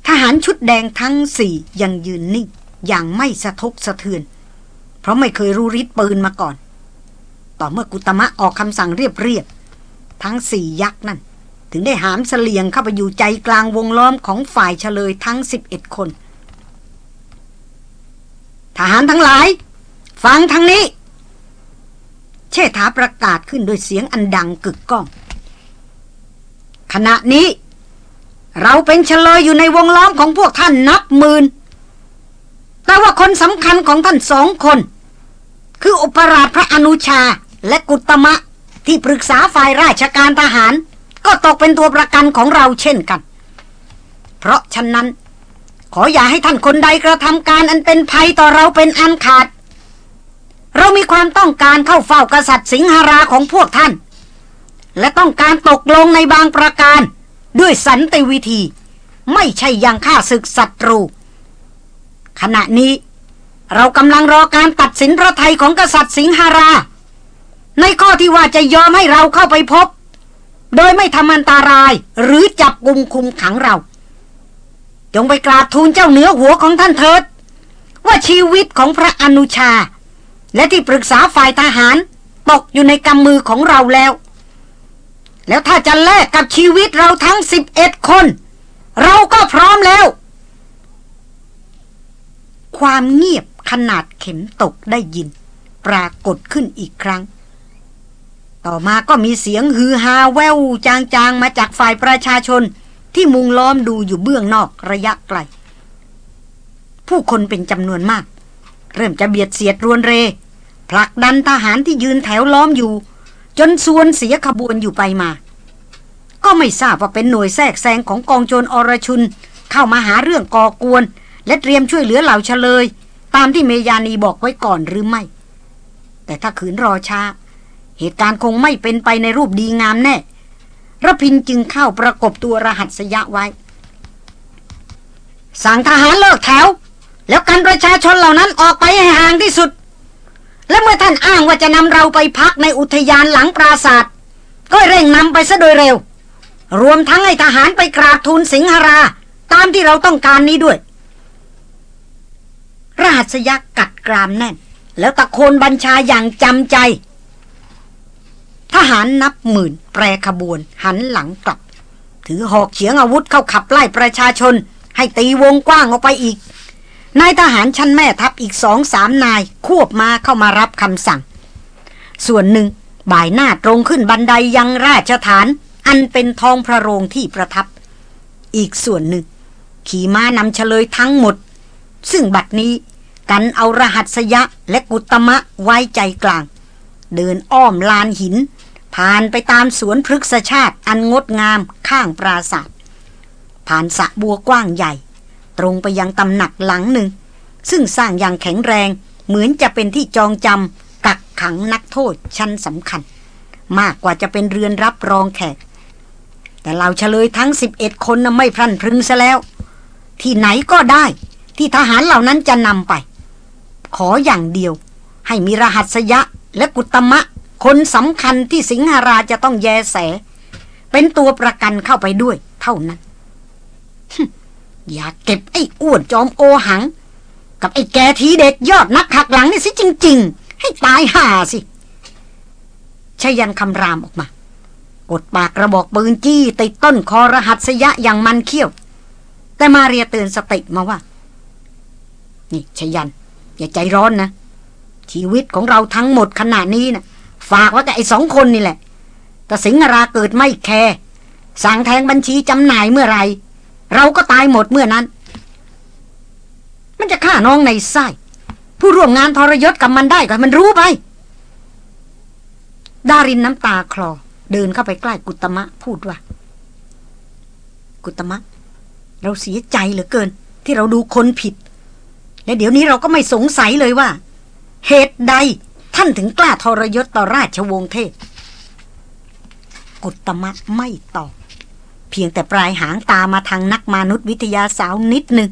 ทหารชุดแดงทั้งสี่ยังยืนนิ่ง อย่างไม่สะทกสะเทือน เพราะไม่เคยรู้ริดปืนมาก่อน ต่อเมื่อกุตมะออกคำสั่งเรียบๆ ทั้งสี่ยักษ์นั่น ถึงได้หามเสลียงเข้าไปอยู่ใจกลางวงล้อมของฝ่ายเฉลยทั้งสิบเอ็ดคน ทหารทั้งหลาย ฟังทางนี้ เชษฐาประกาศขึ้นโดยเสียงอันดังกึกก้อง ขณะนี้ เราเป็นเฉลยอยู่ในวงล้อมของพวกท่านนับหมื่นแต่ว่าคนสำคัญของท่านสองคน คืออุปราชพระอนุชาและกุตมะ ที่ปรึกษาฝ่ายราชการทหาร ก็ตกเป็นตัวประกันของเราเช่นกัน เพราะฉะนั้น ขออย่าให้ท่านคนใดกระทำการอันเป็นภัยต่อเราเป็นอันขาด เรามีความต้องการเข้าเฝ้ากษัตริย์สิงหราของพวกท่าน และต้องการตกลงในบางประการ ด้วยสันติวิธี ไม่ใช่ยังฆ่าศึกศัตรู ขณะนี้เรากำลังรอการตัดสินพระไทยของกษัตริย์สิงหรา ในข้อที่ว่าจะยอมให้เราเข้าไปพบ โดยไม่ทำอันตารายหรือจับกุมคุมขังเรา จงไปกราบทูลเจ้าเหนือหัวของท่านเถิด ว่าชีวิตของพระอนุชา และที่ปรึกษาฝ่ายทหารตกอยู่ในกำมือของเราแล้ว แล้วถ้าจะแลกกับชีวิตเราทั้งสิบเอ็ดคน เราก็พร้อมแล้ว ความเงียบขนาดเข็มตกได้ยิน ปรากฏขึ้นอีกครั้ง ต่อมาก็มีเสียงฮือฮาแววจางๆ มาจากฝ่ายประชาชนที่มุงล้อมดูอยู่เบื้องนอกระยะไกล ผู้คนเป็นจำนวนมาก เริ่มจะเบียดเสียดรวนเร ผลักดันทหารที่ยืนแถวล้อมอยู่ จนส่วนเสียขบวนอยู่ไปมา ก็ไม่ทราบว่าเป็นหน่วยแทรกแซงของกองโจรอรชุน เข้ามาหาเรื่องก่อกวน และเตรียมช่วยเหลือเหล่าเฉลย ตามที่เมยานีบอกไว้ก่อนหรือไม่ แต่ถ้าขืนรอช้า เหตุการณ์คงไม่เป็นไปในรูปดีงามแน่ระพินจึงเข้าประกบตัวรหัสยะไว้ สั่งทหารเลิกแถว แล้วกันประชาชนเหล่านั้นออกไปให้ห่างที่สุด และเมื่อท่านอ้างว่าจะนำเราไปพักในอุทยานหลังปราศาสตร์ก็เร่งนำไปซะโดยเร็ว รวมทั้งให้ทหารไปกราบทูลสิงหรา ตามที่เราต้องการนี้ด้วย ราชยักษ์กัดกรามแน่น แล้วตะโกนบัญชาอย่างจำใจ ทหารนับหมื่นแปรขบวนหันหลังกลับ ถือหอกเฉียงอาวุธเข้าขับไล่ประชาชน ให้ตีวงกว้างออกไปอีกนายทหารชั้นแม่ทัพอีกสองสามนายควบมาเข้ามารับคำสั่ง ส่วนหนึ่งบ่ายหน้าตรงขึ้นบันไดยังราชฐาน อันเป็นทองพระโรงที่ประทับ อีกส่วนหนึ่ง ขี่ม้านำเฉลยทั้งหมด ซึ่งบัดนี้กันเอารหัสยะและกุตมะไว้ใจกลาง เดินอ้อมลานหิน ผ่านไปตามสวนพฤกษชาติอันงดงามข้างปราศาสตร์ผ่านสระบัวกว้างใหญ่ ตรงไปยังตำหนักหลังหนึ่ง ซึ่งสร้างอย่างแข็งแรงเหมือนจะเป็นที่จองจำกักขังนักโทษชั้นสำคัญ มากกว่าจะเป็นเรือนรับรองแขก แต่เราเฉลยทั้ง 11 คนนะไม่พลันพรึงซะแล้ว ที่ไหนก็ได้ที่ทหารเหล่านั้นจะนำไป ขออย่างเดียว ให้มีรหัสยะและกุตมะ คนสำคัญที่สิงหาราจะต้องแยแส เป็นตัวประกันเข้าไปด้วย เท่านั้น อย่ากเก็บไอ้อ้วนจอมโอหัง กับไอ้แกทีเด็กยอดนักหักหลังนี่สิจริง ๆ ให้ตายห่าสิชยันคำรามออกมา กดปากกระบอกปืนจี้ติดต้นคอรหัสยะอย่างมันเขี้ยว แต่มาเรียเตือนสติมาว่า นี่ชยัน อย่าใจร้อนนะ ชีวิตของเราทั้งหมดขณะนี้น่ะ ฝากไว้กับไอ้สองคนนี่แหละ แต่สิงหราเกิดไม่แคร์สั่งแทงบัญชีจำหน่ายเมื่อไร เราก็ตายหมดเมื่อนั้น มันจะฆ่าน้องในไส้ผู้ร่วมงานทรยศกับมันได้ก็มันรู้ไป ดารินน้ำตาคลอ เดินเข้าไปใกล้กุตมะพูดว่า กุตมะ เราเสียใจเหลือเกิน ที่เราดูคนผิด และเดี๋ยวนี้เราก็ไม่สงสัยเลยว่า เหตุใด ท่านถึงกล้าทรยศต่อราชวงศ์เทพ กุตมะไม่ตอบ เพียงแต่ปลายหางตามาทางนักมนุษยวิทยาสาวนิดหนึ่ง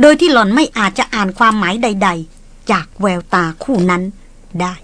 โดยที่หล่อนไม่อาจจะอ่านความหมายใด ๆ จากแววตาคู่นั้นได้